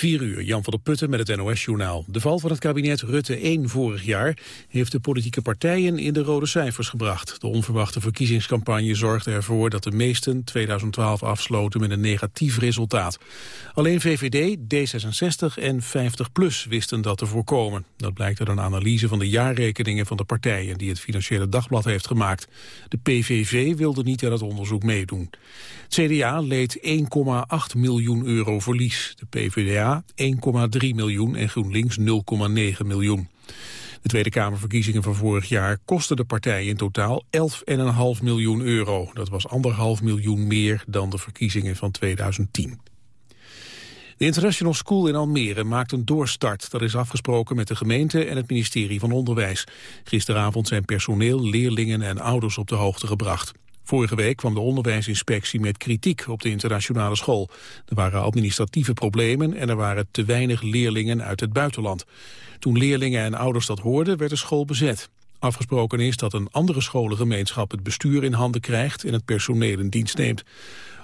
4 uur, Jan van der Putten met het NOS-journaal. De val van het kabinet Rutte 1 vorig jaar heeft de politieke partijen in de rode cijfers gebracht. De onverwachte verkiezingscampagne zorgde ervoor dat de meesten 2012 afsloten met een negatief resultaat. Alleen VVD, D66 en 50PLUS wisten dat te voorkomen. Dat blijkt uit een analyse van de jaarrekeningen van de partijen die het Financiële Dagblad heeft gemaakt. De PVV wilde niet aan het onderzoek meedoen. Het CDA leed 1,8 miljoen euro verlies. De PvdA 1,3 miljoen en GroenLinks 0,9 miljoen. De Tweede Kamerverkiezingen van vorig jaar kosten de partijen in totaal 11,5 miljoen euro. Dat was anderhalf miljoen meer dan de verkiezingen van 2010. De International School in Almere maakt een doorstart. Dat is afgesproken met de gemeente en het ministerie van Onderwijs. Gisteravond zijn personeel, leerlingen en ouders op de hoogte gebracht. Vorige week kwam de onderwijsinspectie met kritiek op de internationale school. Er waren administratieve problemen en er waren te weinig leerlingen uit het buitenland. Toen leerlingen en ouders dat hoorden, werd de school bezet. Afgesproken is dat een andere scholengemeenschap het bestuur in handen krijgt en het personeel in dienst neemt.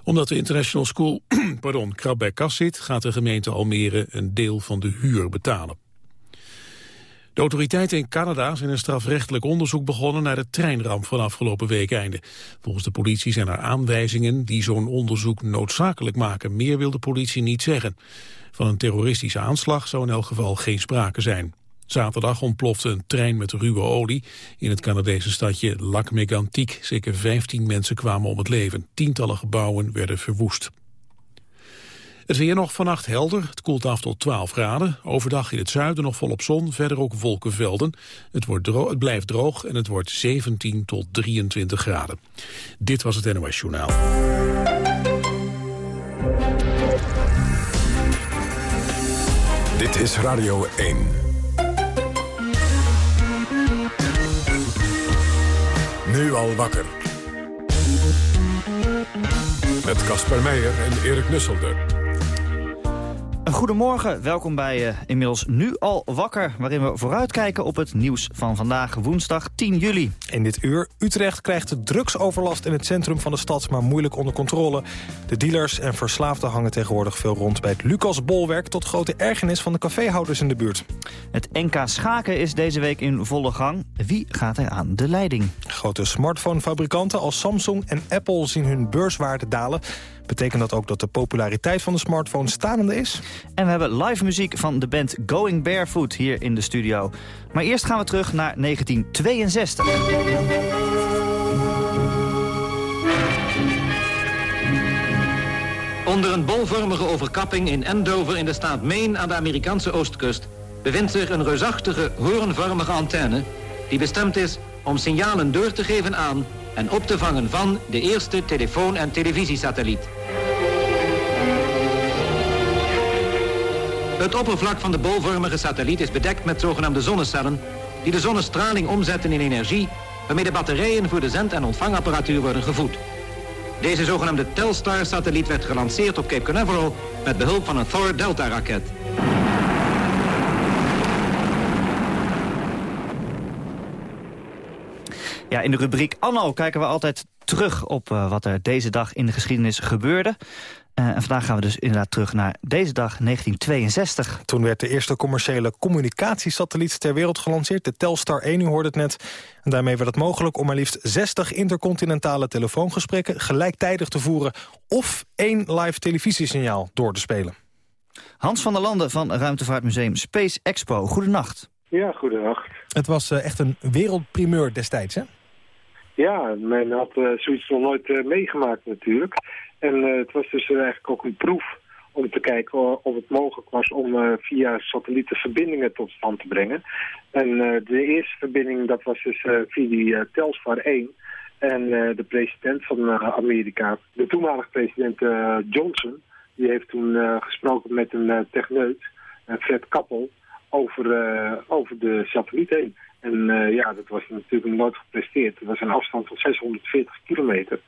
Omdat de International School pardon, krap bij kas zit, gaat de gemeente Almere een deel van de huur betalen. De autoriteiten in Canada zijn een strafrechtelijk onderzoek begonnen naar de treinramp van afgelopen week einde. Volgens de politie zijn er aanwijzingen die zo'n onderzoek noodzakelijk maken. Meer wil de politie niet zeggen. Van een terroristische aanslag zou in elk geval geen sprake zijn. Zaterdag ontplofte een trein met ruwe olie in het Canadese stadje Lac Mégantic. Zeker 15 mensen kwamen om het leven. Tientallen gebouwen werden verwoest. Het weer nog vannacht helder. Het koelt af tot 12 graden. Overdag in het zuiden nog volop zon. Verder ook wolkenvelden. Het, wordt het blijft droog en het wordt 17 tot 23 graden. Dit was het NOS Journaal. Dit is Radio 1. Nu al wakker. Met Casper Meijer en Erik Nusselder. Goedemorgen, welkom bij uh, inmiddels Nu al wakker... waarin we vooruitkijken op het nieuws van vandaag, woensdag 10 juli. In dit uur, Utrecht krijgt de drugsoverlast in het centrum van de stad... maar moeilijk onder controle. De dealers en verslaafden hangen tegenwoordig veel rond bij het Lucas Bolwerk... tot grote ergernis van de caféhouders in de buurt. Het NK Schaken is deze week in volle gang. Wie gaat er aan de leiding? Grote smartphonefabrikanten als Samsung en Apple zien hun beurswaarde dalen... Betekent dat ook dat de populariteit van de smartphone starende is? En we hebben live muziek van de band Going Barefoot hier in de studio. Maar eerst gaan we terug naar 1962. Onder een bolvormige overkapping in Andover in de staat Maine aan de Amerikaanse oostkust bevindt zich een reusachtige hoornvormige antenne die bestemd is om signalen door te geven aan en op te vangen van de eerste telefoon- en televisiesatelliet. Het oppervlak van de bolvormige satelliet is bedekt met zogenaamde zonnecellen... die de zonnestraling omzetten in energie... waarmee de batterijen voor de zend- en ontvangapparatuur worden gevoed. Deze zogenaamde Telstar-satelliet werd gelanceerd op Cape Canaveral... met behulp van een Thor Ja, in de rubriek Anno kijken we altijd terug op uh, wat er deze dag in de geschiedenis gebeurde. Uh, en vandaag gaan we dus inderdaad terug naar deze dag 1962. Toen werd de eerste commerciële communicatiesatelliet ter wereld gelanceerd. De Telstar 1, u hoorde het net. En daarmee werd het mogelijk om maar liefst 60 intercontinentale telefoongesprekken... gelijktijdig te voeren of één live televisiesignaal door te spelen. Hans van der Landen van Ruimtevaartmuseum Space Expo. Goedenacht. Ja, goedenacht. Het was uh, echt een wereldprimeur destijds, hè? Ja, men had uh, zoiets nog nooit uh, meegemaakt natuurlijk. En het was dus eigenlijk ook een proef om te kijken of het mogelijk was om via satellieten verbindingen tot stand te brengen. En de eerste verbinding, dat was dus via die Telstar 1. En de president van Amerika, de toenmalige president Johnson, die heeft toen gesproken met een techneut, Fred Kappel over, over de satelliet heen. En uh, ja, dat was natuurlijk nooit gepresteerd. Het was een afstand van 640 kilometer.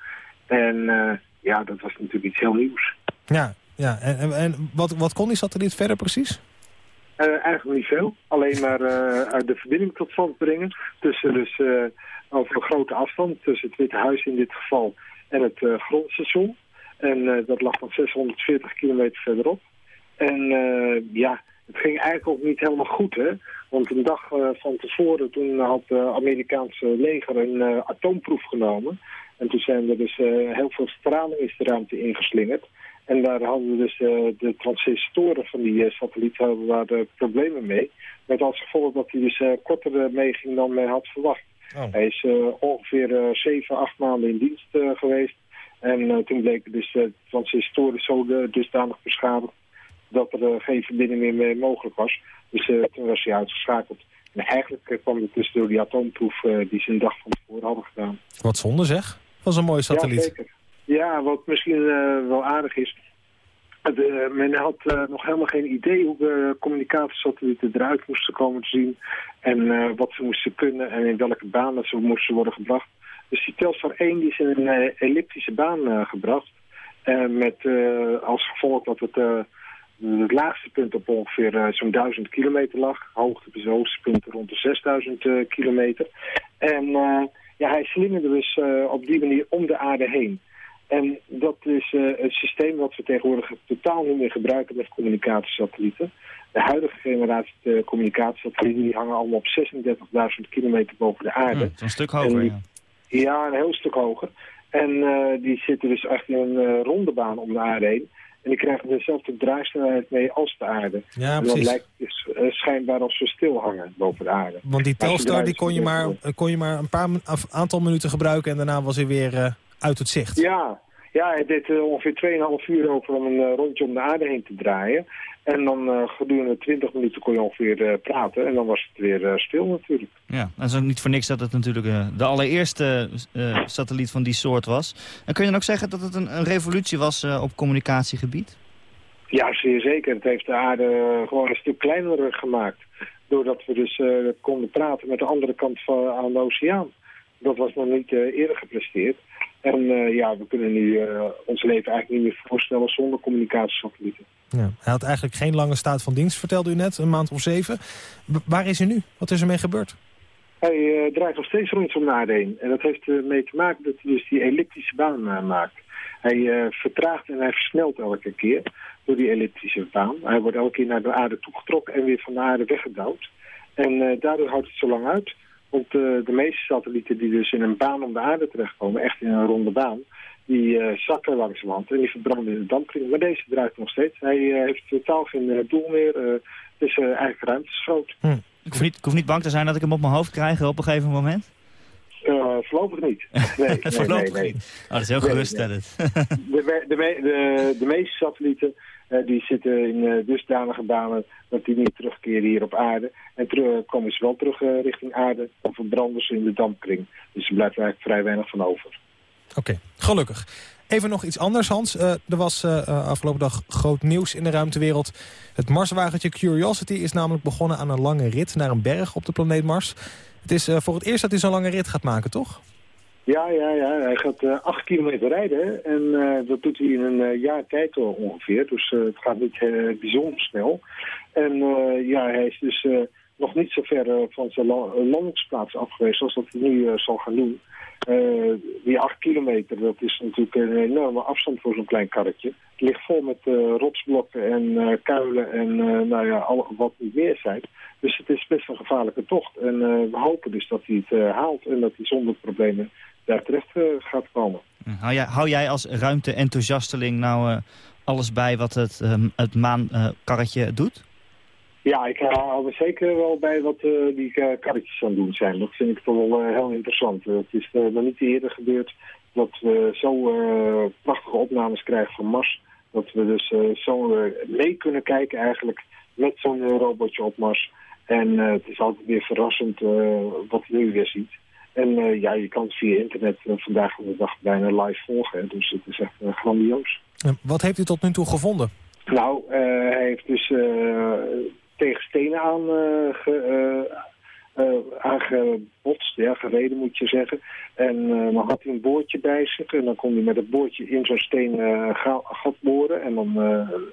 En uh, ja, dat was natuurlijk iets heel nieuws. Ja, ja. En, en, en wat, wat kon die satelliet verder precies? eigenlijk niet veel. Alleen maar de verbinding tot stand brengen. Tussen dus over een grote afstand. Tussen het Witte Huis in dit geval en het grondstation. En dat lag dan 640 kilometer verderop. En ja, het ging eigenlijk ook niet helemaal goed, hè. Want een dag van tevoren, toen had het Amerikaanse leger een atoomproef genomen. En toen zijn er dus heel veel straling is de ruimte ingeslingerd. En daar hadden we dus de transistoren van die satelliet hadden daar problemen mee. Met als gevolg dat hij dus korter meeging dan men had verwacht. Oh. Hij is ongeveer zeven, acht maanden in dienst geweest. En toen bleek dus de transistoren zo dusdanig beschadigd dat er geen verbinding meer mee mogelijk was. Dus toen was hij uitgeschakeld. En eigenlijk kwam het dus door die atoomproef die ze een dag van tevoren hadden gedaan. Wat zonde zeg. Was een mooie satelliet. Ja, zeker. Ja, wat misschien wel aardig is. De, men had uh, nog helemaal geen idee hoe de communicatiesatellieten eruit moesten komen te zien. En uh, wat ze moesten kunnen en in welke banen ze moesten worden gebracht. Dus die Telstar 1 die is in een uh, elliptische baan gebracht. met als gevolg dat het, het laagste punt op ongeveer zo'n 1000 kilometer lag. Hoogte bij hoogste punt rond de 6000 kilometer. En ja, hij slingerde dus op die manier om de aarde heen. En dat is het systeem wat we tegenwoordig totaal niet meer gebruiken met communicatiesatellieten. De huidige generatie communicatiesatellieten die hangen allemaal op 36.000 kilometer boven de aarde. Een stuk hoger, ja. Ja, een heel stuk hoger. En die zitten dus echt in een ronde baan om de aarde heen. En die krijgen dezelfde draaisnelheid mee als de aarde. Ja, en precies. dat lijkt dus, uh, schijnbaar als ze stil hangen boven de aarde. Want die Telstar die kon je, maar, kon je maar een paar aantal minuten gebruiken... en daarna was hij weer uit het zicht. Ja, ja hij deed ongeveer 2,5 uur over om een rondje om de aarde heen te draaien. En dan uh, gedurende 20 minuten kon je ongeveer praten. En dan was het weer stil natuurlijk. Ja, dat is ook niet voor niks dat het natuurlijk de allereerste satelliet van die soort was. En kun je dan ook zeggen dat het een, een revolutie was op communicatiegebied? Ja, zeer zeker. Het heeft de aarde gewoon een stuk kleiner gemaakt. Doordat we dus konden praten met de andere kant van aan de oceaan. Dat was nog niet eerder gepresteerd. En uh, ja, we kunnen nu uh, ons leven eigenlijk niet meer voorstellen zonder communicatiesatellieten. Ja, hij had eigenlijk geen lange staat van dienst, vertelde u net, een maand of zeven. B waar is hij nu? Wat is er mee gebeurd? Hij uh, draait nog steeds rond om de aarde heen. En dat heeft ermee te maken dat hij dus die elliptische baan maakt. Hij vertraagt en hij versnelt elke keer door die elliptische baan. Hij wordt elke keer naar de aarde toegetrokken en weer van de aarde weggedouwd. En daardoor houdt het zo lang uit. Want uh, de meeste satellieten die dus in een baan om de aarde terechtkomen, echt in een ronde baan, die uh, zakken langzamerhand en die verbranden in de dampkring. Maar deze draait nog steeds. Hij uh, heeft totaal geen doel meer. het is eigenlijk ruimtesgroot. Hm. Ik, hoef niet, ik hoef niet bang te zijn dat ik hem op mijn hoofd krijg op een gegeven moment? voorlopig niet. Nee, nee, nee, nee. Oh, dat is heel geruststellend. de, de, de, de meeste satellieten die zitten in uh, dusdanige banen dat die niet terugkeren hier op aarde. En terug, komen ze wel terug richting aarde, dan verbranden ze in de dampkring. Dus er blijft eigenlijk vrij weinig van over. Oké, gelukkig. Even nog iets anders, Hans. er was afgelopen dag groot nieuws in de ruimtewereld. Het Marswagentje Curiosity is namelijk begonnen aan een lange rit naar een berg op de planeet Mars. Het is voor het eerst dat hij zo'n lange rit gaat maken, toch? Ja, ja, ja. Hij gaat uh, acht kilometer rijden en uh, dat doet hij in een uh, jaar tijd ongeveer. Dus het gaat niet bijzonder snel. En ja, hij is dus nog niet zo ver van zijn landingsplaats af geweest als dat hij nu zal gaan doen. die acht kilometer, dat is natuurlijk een enorme afstand voor zo'n klein karretje. Het ligt vol met rotsblokken en kuilen en nou ja, al, wat niet meer zijn. Dus het is best een gevaarlijke tocht. En we hopen dus dat hij het haalt en dat hij zonder problemen daar terecht uh, gaat komen. Hou jij, hou jij als ruimte-enthousiasteling nou uh, alles bij wat het, um, het maankarretje uh, doet? Ja, ik hou er zeker wel bij wat die karretjes aan het doen zijn. Dat vind ik toch wel heel interessant. het is nog niet eerder gebeurd dat we zo prachtige opnames krijgen van Mars. Dat we dus zo mee kunnen kijken eigenlijk met zo'n robotje op Mars. En het is altijd weer verrassend wat je nu weer ziet. En uh, ja, je kan het via internet uh, vandaag de dag bijna live volgen. Hè. Dus het is echt uh, grandioos. En wat heeft u tot nu toe gevonden? Nou, hij heeft dus tegen stenen aan, ge, aangebotst. Ja, gereden moet je zeggen. En dan had hij een boordje bij zich. En dan kon hij met het boordje in zo'n steen gat boren. En dan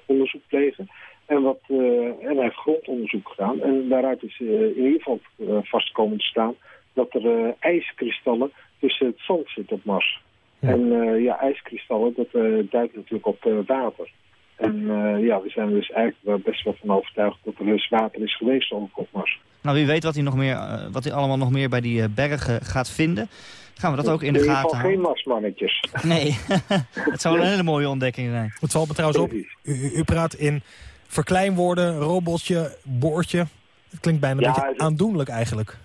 onderzoek plegen. En, wat, en hij heeft grondonderzoek gedaan. En daaruit is in ieder geval vast komen te staan dat er uh, ijskristallen tussen het zand zitten op Mars. Ja. En uh, ja, ijskristallen, dat uh, duidt natuurlijk op water. En ja, we zijn dus eigenlijk wel best wel van overtuigd dat er dus water is geweest op Mars. Nou, wie weet wat hij, nog meer, wat hij allemaal nog meer bij die bergen gaat vinden. Gaan we dat ook in de gaten houden? geen Marsmannetjes. Nee, het zou een hele mooie ontdekking zijn. Het valt me trouwens op, u, u praat in verkleinwoorden, robotje, boordje. Het klinkt bijna een beetje aandoenlijk eigenlijk.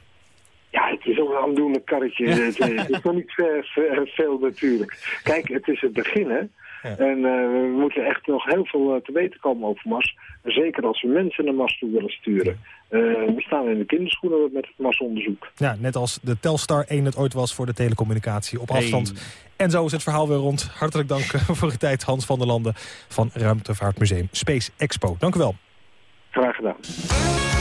Aandoenlijk karretje. het, is nog niet veel natuurlijk. Kijk, het is het begin, hè. En uh, we moeten echt nog heel veel uh, te weten komen over Mars. Zeker als we mensen naar Mars toe willen sturen. Uh, we staan in de kinderschoenen met het Marsonderzoek. Ja, net als de Telstar 1 het ooit was voor de telecommunicatie op afstand. En zo is het verhaal weer rond. Hartelijk dank voor uw tijd, Hans van der Landen van Ruimtevaartmuseum Space Expo. Dank u wel. Graag gedaan.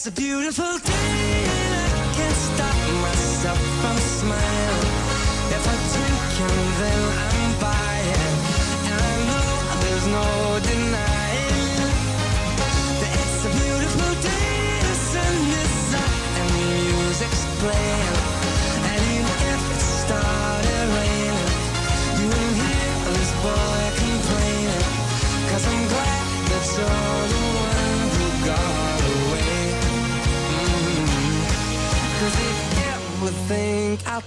It's a beautiful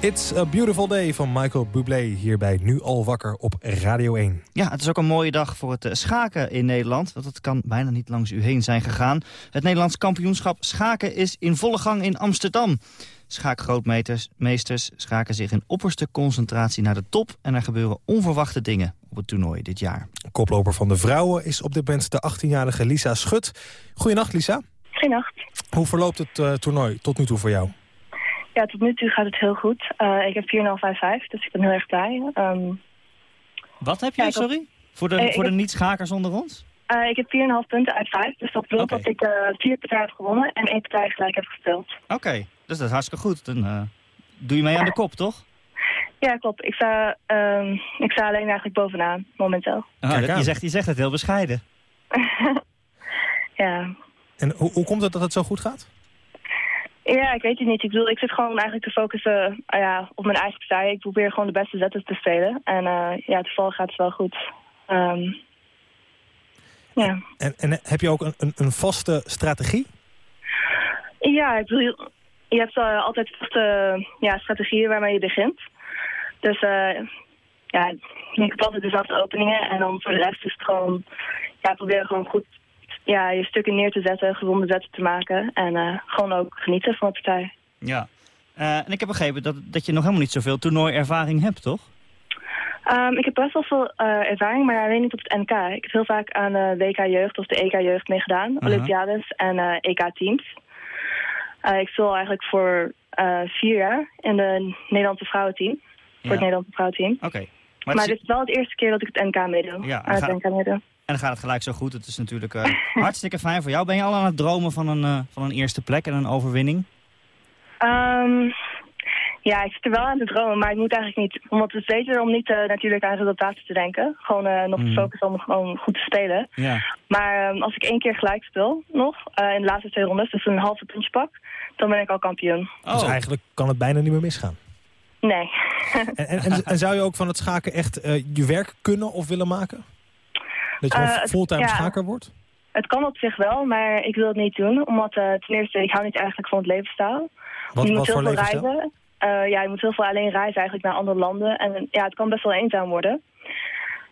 It's a Beautiful Day van Michael Bublé hierbij Nu Al Wakker op Radio 1. Ja, het is ook een mooie dag voor het schaken in Nederland. Want het kan bijna niet langs u heen zijn gegaan. Het Nederlands kampioenschap schaken is in volle gang in Amsterdam. Schaakgrootmeesters schaken zich in opperste concentratie naar de top... en er gebeuren onverwachte dingen op het toernooi dit jaar. Koploper van de vrouwen is op dit moment de 18-jarige Lisa Schut. Goedenacht, Lisa. Goedenacht. Hoe verloopt het uh, toernooi tot nu toe voor jou? Ja, tot nu toe gaat het heel goed. Uh, ik heb 4,555, dus ik ben heel erg blij. Um, Wat heb je, ja, sorry? Voor de, uh, voor de heb... niet-schakers onder ons? Uh, ik heb 4,5 punten uit 5, dus dat betekent okay. dat ik vier partijen heb gewonnen en één partij gelijk heb gespeeld. Oké, okay. dus dat is hartstikke goed. Dan doe je mee aan de kop, toch? Ja, klopt. Ik sta, um, ik sta alleen eigenlijk bovenaan, momenteel. Ah, je, zegt, je zegt het heel bescheiden. ja. En hoe, hoe komt het dat het zo goed gaat? Ja, ik weet het niet. Ik bedoel, ik zit gewoon eigenlijk te focussen uh, ja, op mijn eigen partij. Ik probeer gewoon de beste zetten te spelen. En uh, ja, toevallig gaat het wel goed. Um, ja. En, en heb je ook een, een, een vaste strategie? Ja, ik bedoel, je hebt uh, altijd vaste ja, strategieën waarmee je begint. Dus ja, ik heb altijd dezelfde openingen. En dan voor de rest is het gewoon, ja, proberen gewoon goed ja, je stukken neer te zetten, gezonde zetten te maken. En uh, gewoon ook genieten van de partij. Ja. Uh, en ik heb begrepen dat, dat je nog helemaal niet zoveel toernooiervaring hebt, toch? Um, ik heb best wel veel uh, ervaring, maar alleen niet op het NK. Ik heb heel vaak aan de WK-jeugd of de EK-jeugd meegedaan. -huh. Olympiades en EK-teams. ik speel eigenlijk voor vier jaar in de Nederlandse vrouwenteam. Ja. Voor het Nederlandse vrouwenteam. Oké. Okay. Maar, maar dit is wel het eerste keer dat ik het NK meedoe. Ja, aan het ga... NK meedoe. En dan gaat het gelijk zo goed. Het is natuurlijk uh, hartstikke fijn voor jou. Ben je al aan het dromen van een, uh, van een eerste plek en een overwinning? Um, ja, ik zit er wel aan te dromen, maar ik moet eigenlijk niet. Omdat het is beter om niet uh, natuurlijk aan resultaten te denken. Gewoon nog mm. te focussen om gewoon goed te spelen. Ja. Maar um, als ik één keer gelijk speel nog, in de laatste twee rondes, dus een halve puntje pak, dan ben ik al kampioen. Oh. Dus eigenlijk kan het bijna niet meer misgaan? Nee. en, en, en, en, zou je ook van het schaken echt je werk kunnen of willen maken? Dat je uh, fulltime ja, schaker wordt? Het kan op zich wel, maar ik wil het niet doen. Omdat uh, ten eerste, ik hou niet eigenlijk van het levensstijl. Wat, je moet wat heel voor veel reizen. Uh, ja, je moet heel veel alleen reizen eigenlijk naar andere landen. En ja, het kan best wel eenzaam worden.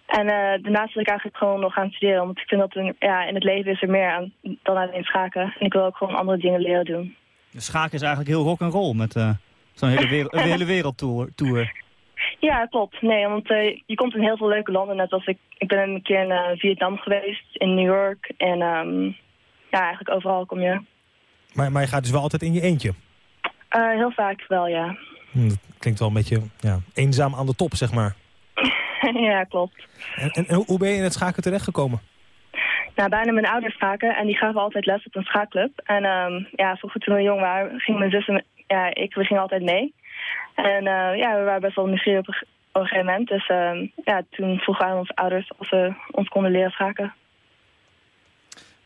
En daarnaast wil ik eigenlijk gewoon nog gaan studeren. Want ik vind dat ja, in het leven is er meer aan dan alleen schaken. En ik wil ook gewoon andere dingen leren doen. Schaken is eigenlijk heel rock and roll met zo'n hele, wereld, hele wereldtour. Tour. Ja, klopt. Nee, want uh, je komt in heel veel leuke landen. Net als ik, ik ben een keer in uh, Vietnam geweest, in New York. En um, ja, eigenlijk overal kom je. Maar, maar je gaat dus wel altijd in je eentje? Uh, heel vaak wel, ja. Hm, dat klinkt wel een beetje ja, eenzaam aan de top, zeg maar. ja, klopt. En, en, en, hoe ben je in het schaken terechtgekomen? Nou, bijna mijn ouders schaken en die gaven altijd les op een schaakclub. En um, ja, vroeger toen we jong waren, ging mijn zus en ja, ik, we gingen altijd mee. En uh, ja, we waren best wel nieuwsgierig op, op een gegeven moment. Dus uh, ja, toen vroegen we aan onze ouders of ze ons konden leren schaken.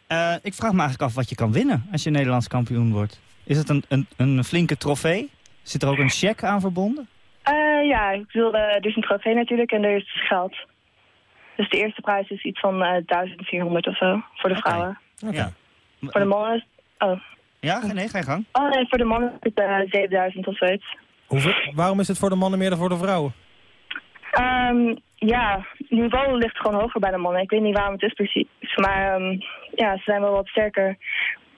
Uh, ik vraag me eigenlijk af wat je kan winnen als je Nederlands kampioen wordt. Is het een, een, een flinke trofee? Zit er ook een cheque aan verbonden? ja, ik bedoel, er is een trofee natuurlijk en er is geld. Dus de eerste prijs is iets van 1400 of zo voor de okay. vrouwen. Okay. Ja. Voor de mannen is... Oh. Ja, nee, ga je gang. Oh nee, voor de mannen is het 7000 of zoiets. Hoeveel, waarom is het voor de mannen meer dan voor de vrouwen? Um, ja, het niveau ligt gewoon hoger bij de mannen. Ik weet niet waarom het is precies. Maar um, ja, ze zijn wel wat sterker.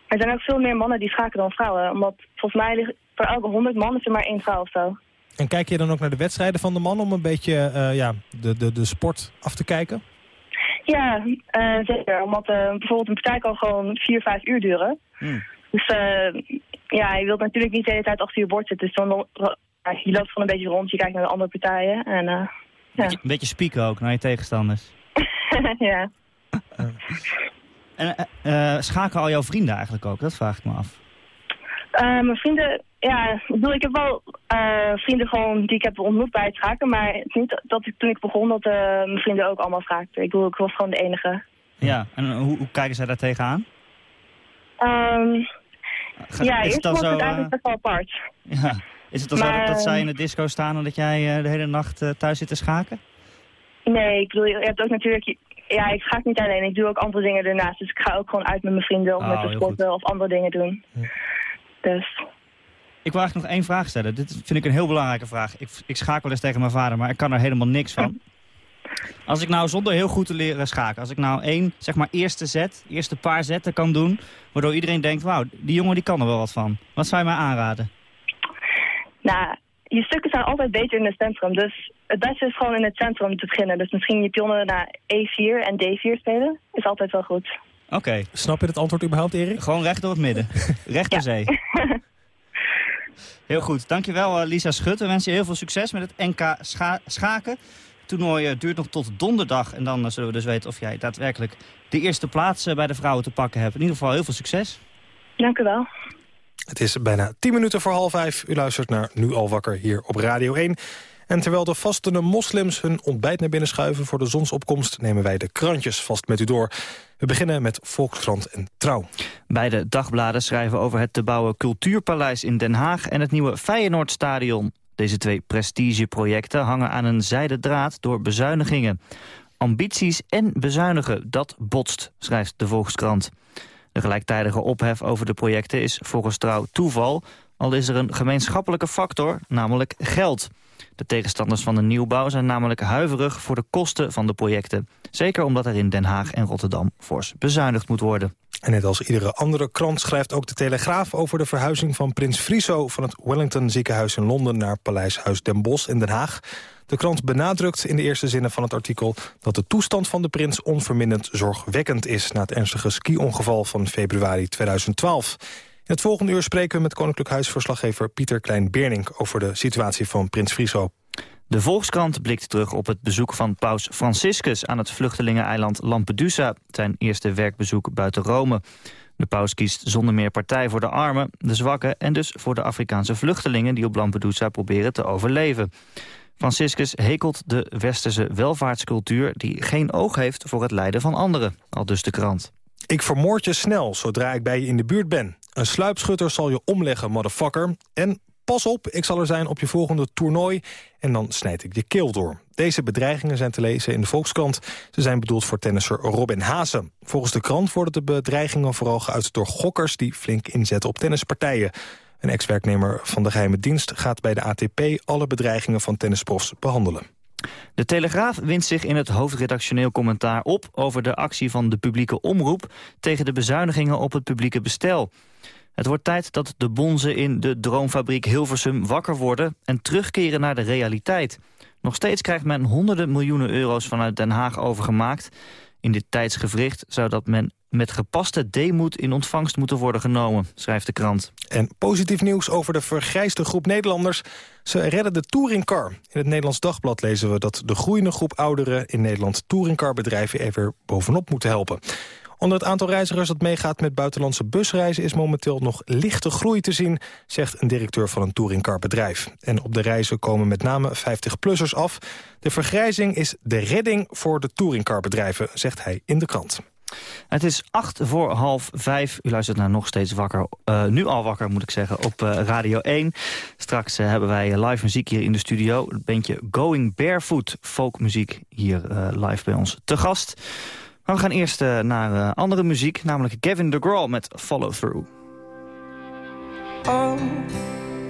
Er zijn ook veel meer mannen die schaken dan vrouwen. Omdat volgens mij ligt voor elke 100 man is er maar één vrouw of zo. En kijk je dan ook naar de wedstrijden van de mannen om een beetje uh, ja, de, de, de sport af te kijken? Ja, uh, zeker. Omdat uh, bijvoorbeeld een partij kan gewoon 4, 5 uur duren. Hmm. Dus ja, je wilt natuurlijk niet de hele tijd achter je bord zitten. Dus dan, je loopt gewoon een beetje rond, je kijkt naar de andere partijen. En, uh, ja. Beetje, een beetje spieken ook naar je tegenstanders. ja. en uh, schaken al jouw vrienden eigenlijk ook? Dat vraag ik me af. Mijn vrienden, ja, ik bedoel, ik heb wel vrienden gewoon die ik heb ontmoet bij het schaken. Maar het is niet dat ik toen ik begon dat mijn vrienden ook allemaal schaakten. Ik bedoel, ik was gewoon de enige. Ja, en hoe, hoe kijken zij daar tegenaan? Um, Ja, is eerst het dan was zo, het eigenlijk best wel apart. Ja. Is het dan Maar, zo dat, zij in ehm, de disco staan en dat jij uh, de hele nacht uh, thuis zit te schaken? Nee, ik bedoel, je hebt ook natuurlijk... Ja, ik schaak niet alleen. Ik doe ook andere dingen ernaast. Dus ik ga ook gewoon uit met mijn vrienden om Oh, met te heel sporten of andere dingen doen. Ja. Dus... Ik wil eigenlijk nog één vraag stellen. Dit vind ik een heel belangrijke vraag. Ik, ik schaak wel eens tegen mijn vader, maar ik kan er helemaal niks van. Als ik nou zonder heel goed te leren schaken, als ik nou één, zeg maar, eerste zet, eerste paar zetten kan doen, waardoor iedereen denkt, wauw, die jongen die kan er wel wat van. Wat zou je mij aanraden? Nou, je stukken zijn altijd beter in het centrum. Dus het beste is gewoon in het centrum te beginnen. Dus misschien je pionnen naar E4 en D4 spelen. Is altijd wel goed. Oké, Snap je het antwoord überhaupt, Erik? gewoon recht door het midden. recht door zee. Heel goed, dankjewel eh, Lisa Schut. We wensen je heel veel succes met het NK scha schaken. Het toernooi eh, duurt nog tot donderdag. En dan eh, zullen we dus weten of jij daadwerkelijk de eerste plaats eh, bij de vrouwen te pakken hebt. In ieder geval heel veel succes. Dank u wel. Het is bijna 10 minuten voor half vijf. U luistert naar Nu al wakker hier op Radio 1. En terwijl de vastende moslims hun ontbijt naar binnen schuiven... voor de zonsopkomst nemen wij de krantjes vast met u door. We beginnen met Volkskrant en Trouw. Beide dagbladen schrijven over het te bouwen Cultuurpaleis in Den Haag... en het nieuwe Feyenoordstadion. Deze twee prestigeprojecten hangen aan een zijden draad door bezuinigingen. Ambities en bezuinigen, dat botst, schrijft de Volkskrant. De gelijktijdige ophef over de projecten is volgens Trouw toeval... al is er een gemeenschappelijke factor, namelijk geld. De tegenstanders van de nieuwbouw zijn namelijk huiverig voor de kosten van de projecten. Zeker omdat er in Den Haag en Rotterdam fors bezuinigd moet worden. En net als iedere andere krant schrijft ook de Telegraaf over de verhuizing van prins Friso van het Wellington ziekenhuis in Londen naar Paleishuis Den Bosch in Den Haag. De krant benadrukt in de eerste zinnen van het artikel dat de toestand van de prins onverminderd zorgwekkend is na het ernstige ski-ongeval van februari 2012. In het volgende uur spreken we met Koninklijk Huisverslaggever Pieter Klein-Beernink over de situatie van prins Friso. De Volkskrant blikt terug op het bezoek van paus Franciscus aan het vluchtelingeneiland Lampedusa, zijn eerste werkbezoek buiten Rome. De paus kiest zonder meer partij voor de armen, de zwakken en dus voor de Afrikaanse vluchtelingen die op Lampedusa proberen te overleven. Franciscus hekelt de westerse welvaartscultuur die geen oog heeft voor het lijden van anderen, al dus de krant. Ik vermoord je snel zodra ik bij je in de buurt ben. Een sluipschutter zal je omleggen, motherfucker. En pas op, ik zal er zijn op je volgende toernooi en dan snijd ik je keel door. Deze bedreigingen zijn te lezen in de Volkskrant. Ze zijn bedoeld voor tennisser Robin Haase. Volgens de krant worden de bedreigingen vooral geuit door gokkers... die flink inzetten op tennispartijen. Een ex-werknemer van de geheime dienst gaat bij de ATP... alle bedreigingen van tennisprofs behandelen. De Telegraaf wint zich in het hoofdredactioneel commentaar op... over de actie van de publieke omroep... tegen de bezuinigingen op het publieke bestel. Het wordt tijd dat de bonzen in de droomfabriek Hilversum wakker worden... en terugkeren naar de realiteit. Nog steeds krijgt men honderden miljoenen euro's vanuit Den Haag overgemaakt. In dit tijdsgevricht zou dat men met gepaste deemoed in ontvangst moeten worden genomen, schrijft de krant. En positief nieuws over de vergrijsde groep Nederlanders. Ze redden de touringcar. In het Nederlands Dagblad lezen we dat de groeiende groep ouderen in Nederland touringcarbedrijven er weer bovenop moeten helpen. Onder het aantal reizigers dat meegaat met buitenlandse busreizen... is momenteel nog lichte groei te zien, zegt een directeur van een touringcarbedrijf. En op de reizen komen met name 50-plussers af. De vergrijzing is de redding voor de touringcarbedrijven, zegt hij in de krant. Het is acht voor half vijf. U luistert naar Nog Steeds Wakker. Uh, nu al wakker, moet ik zeggen, op uh, Radio 1. Straks uh, hebben wij live muziek hier in de studio. Het bandje Going Barefoot, folkmuziek, hier live bij ons te gast. We gaan eerst naar andere muziek, namelijk Kevin DeGraw met Follow Through. Oh,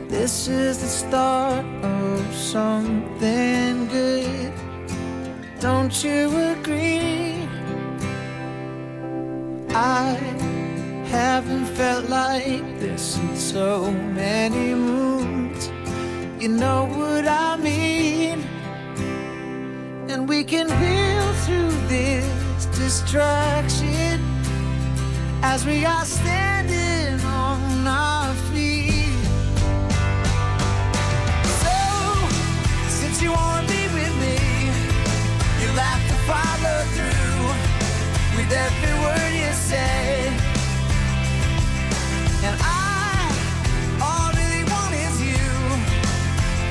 this is the start of something good. Don't you agree? I haven't felt like this in so many moons. You know what I mean? And we can build through this distraction as we are standing on our feet. So, since you want to be with me, you'll have to follow through with every word you say. And I, all I really want is you,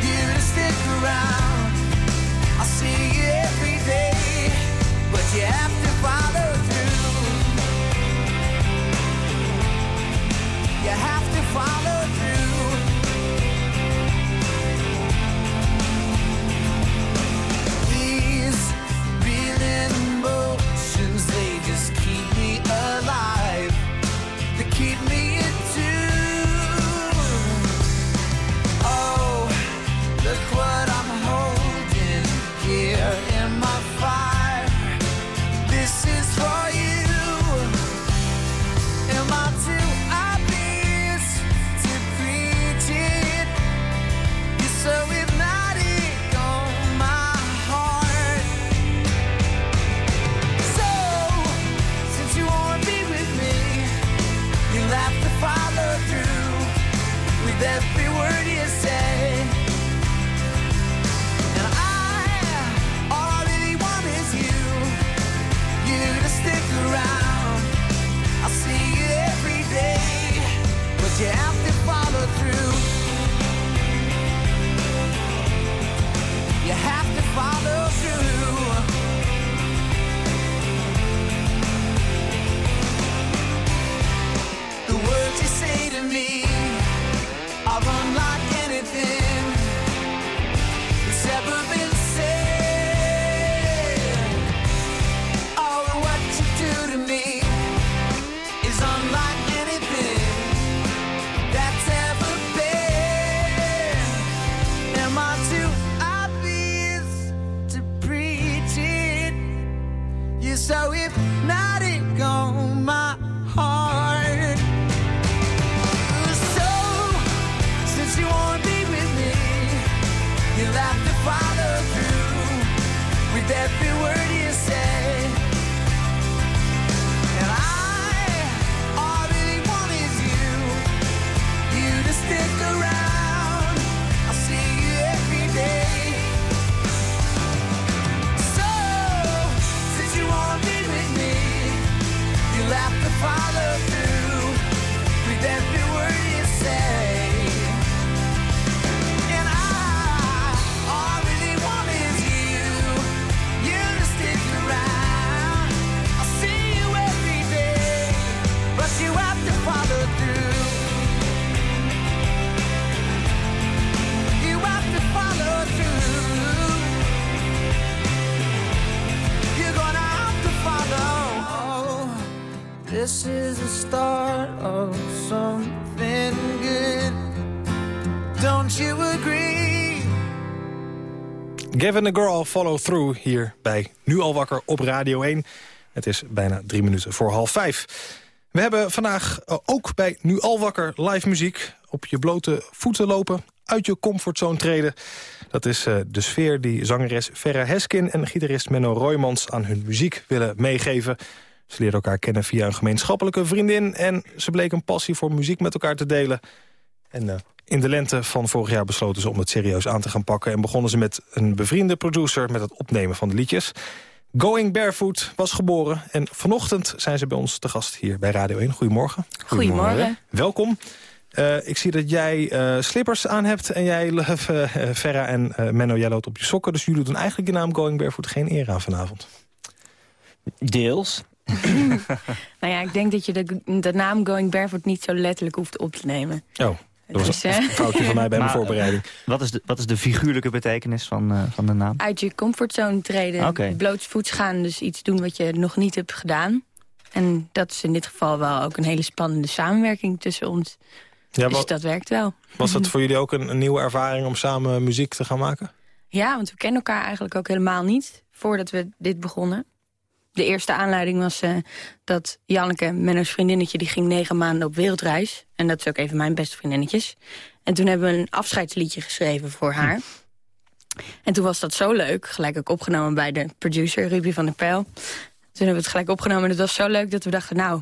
you to stick around. I see you every day, but you Gavin the Girl Follow Through hier bij Nu al wakker op Radio 1. Het is bijna drie minuten voor half vijf. We hebben vandaag eh, ook bij Nu al wakker live muziek. Op je blote voeten lopen, uit je comfortzone treden. Dat is uh, de sfeer die zangeres Vera Heskin en gitarist Menno Roymans aan hun muziek willen meegeven. Ze leerden elkaar kennen via een gemeenschappelijke vriendin... en ze bleken een passie voor muziek met elkaar te delen. En uh, in de lente van vorig jaar besloten ze om het serieus aan te gaan pakken... en begonnen ze met een bevriende producer met het opnemen van de liedjes. Going Barefoot was geboren en vanochtend zijn ze bij ons te gast hier bij Radio 1. Goedemorgen. Goedemorgen. Goedemorgen. Welkom. Uh, ik zie dat jij uh, slippers aan hebt en jij, uh, Verra en Menno, jij loopt op je sokken. Dus jullie doen eigenlijk de naam Going Barefoot geen eer aan vanavond. Deels. nou ja, ik denk dat je de, de naam Going Barefoot niet zo letterlijk hoeft op te nemen. Oh. Dat was een foutje van mij bij mijn voorbereiding. Wat is, de, wat is de figuurlijke betekenis van, uh, van de naam? Uit je comfortzone treden. Okay. Blootsvoets gaan, dus iets doen wat je nog niet hebt gedaan. En dat is in dit geval wel ook een hele spannende samenwerking tussen ons. Ja, dus dat werkt wel. Was dat voor jullie ook een, een, nieuwe ervaring om samen muziek te gaan maken? Ja, want we kennen elkaar eigenlijk ook helemaal niet voordat we dit begonnen. De eerste aanleiding was uh, dat Janneke, Menno's vriendinnetje... die ging negen maanden op wereldreis. En dat is ook even mijn beste vriendinnetjes. En toen hebben we een afscheidsliedje geschreven voor haar. En toen was dat zo leuk, gelijk ook opgenomen bij de producer Ruby van der Pijl. Toen hebben we het gelijk opgenomen en het was zo leuk dat we dachten... nou,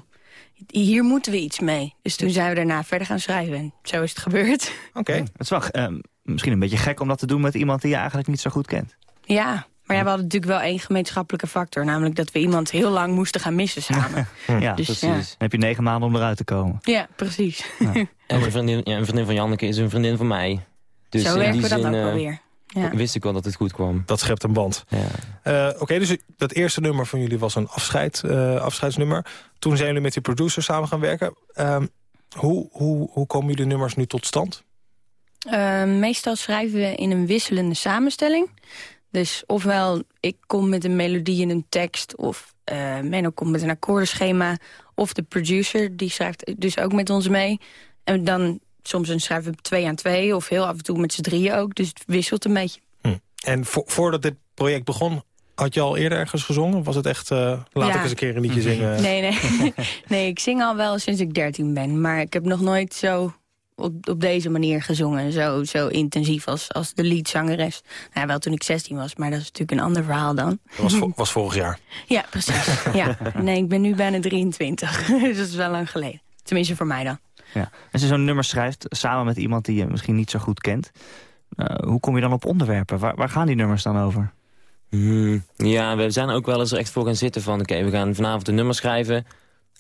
hier moeten we iets mee. Dus toen zijn we daarna verder gaan schrijven en zo is het gebeurd. Oké, het is wel uh, misschien een beetje gek om dat te doen met iemand die je eigenlijk niet zo goed kent. Ja, maar ja, we hadden natuurlijk wel één gemeenschappelijke factor. Namelijk dat we iemand heel lang moesten gaan missen samen. ja, dus, precies. Ja. Dan heb je negen maanden om eruit te komen. Ja, precies. Ja. en een vriendin, ja, een vriendin van Janneke is een vriendin van mij. Dus Zo werken we dat ook wel weer. Ja. Wist ik wel dat het goed kwam. Dat schept een band. Ja. Uh, Oké, dus dat eerste nummer van jullie was een afscheid, uh, afscheidsnummer. Toen zijn jullie met die producer samen gaan werken. Uh, hoe, hoe, hoe komen jullie nummers nu tot stand? Uh, meestal schrijven we in een wisselende samenstelling. Dus ofwel ik kom met een melodie en een tekst... of uh, Menno komt met een akkoordenschema... of de producer, die schrijft dus ook met ons mee. En dan soms schrijven we twee aan twee... of heel af en toe met z'n drieën ook. Dus het wisselt een beetje. Hm. En vo voordat dit project begon... Had je al eerder ergens gezongen? Was het echt, uh, laat ik eens een keer een liedje zingen? Nee, nee. nee, ik zing al wel sinds ik dertien ben. Maar ik heb nog nooit zo op, op deze manier gezongen. Zo, zo intensief als, als de liedzangeres. Nou, wel toen ik 16 was, maar dat is natuurlijk een ander verhaal dan. Dat was, was vorig jaar? Ja, precies. ja. Nee, ik ben nu bijna 23. dus dat is wel lang geleden. Tenminste voor mij dan. Ja. Als je zo'n nummer schrijft samen met iemand die je misschien niet zo goed kent... Uh, hoe kom je dan op onderwerpen? Waar, waar gaan die nummers dan over? Hmm, ja, we zijn ook wel eens er echt voor gaan zitten van... oké, we gaan vanavond een nummer schrijven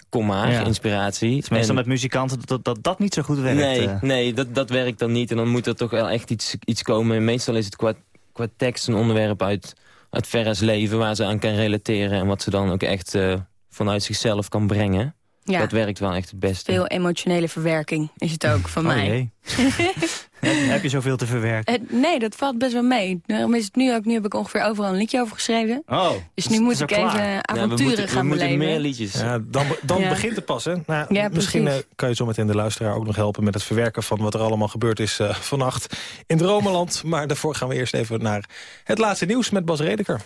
kom maar, inspiratie. Het is meestal met muzikanten dat, dat dat niet zo goed werkt. Nee, uh. nee dat, dat werkt dan niet. En dan moet er toch wel echt iets, iets komen. Meestal is het qua, qua tekst een onderwerp uit, uit Ferra's leven... waar ze aan kan relateren en wat ze dan ook echt uh, vanuit zichzelf kan brengen. Ja. Dat werkt wel echt het beste. Veel emotionele verwerking is het ook van oh, mij. heb je zoveel te verwerken? Uh, nee, dat valt best wel mee. Daarom is het nu ook. Nu heb ik ongeveer overal een liedje over geschreven. Oh, dus nu moet ik even avonturen ja, we moeten, gaan we beleven. meer liedjes. Ja, dan dan ja. begint het pas, hè? Nou, ja, misschien uh, kan je zo meteen de luisteraar ook nog helpen... met het verwerken van wat er allemaal gebeurd is uh, vannacht in Dromeland. maar daarvoor gaan we eerst even naar het laatste nieuws met Bas Redeker.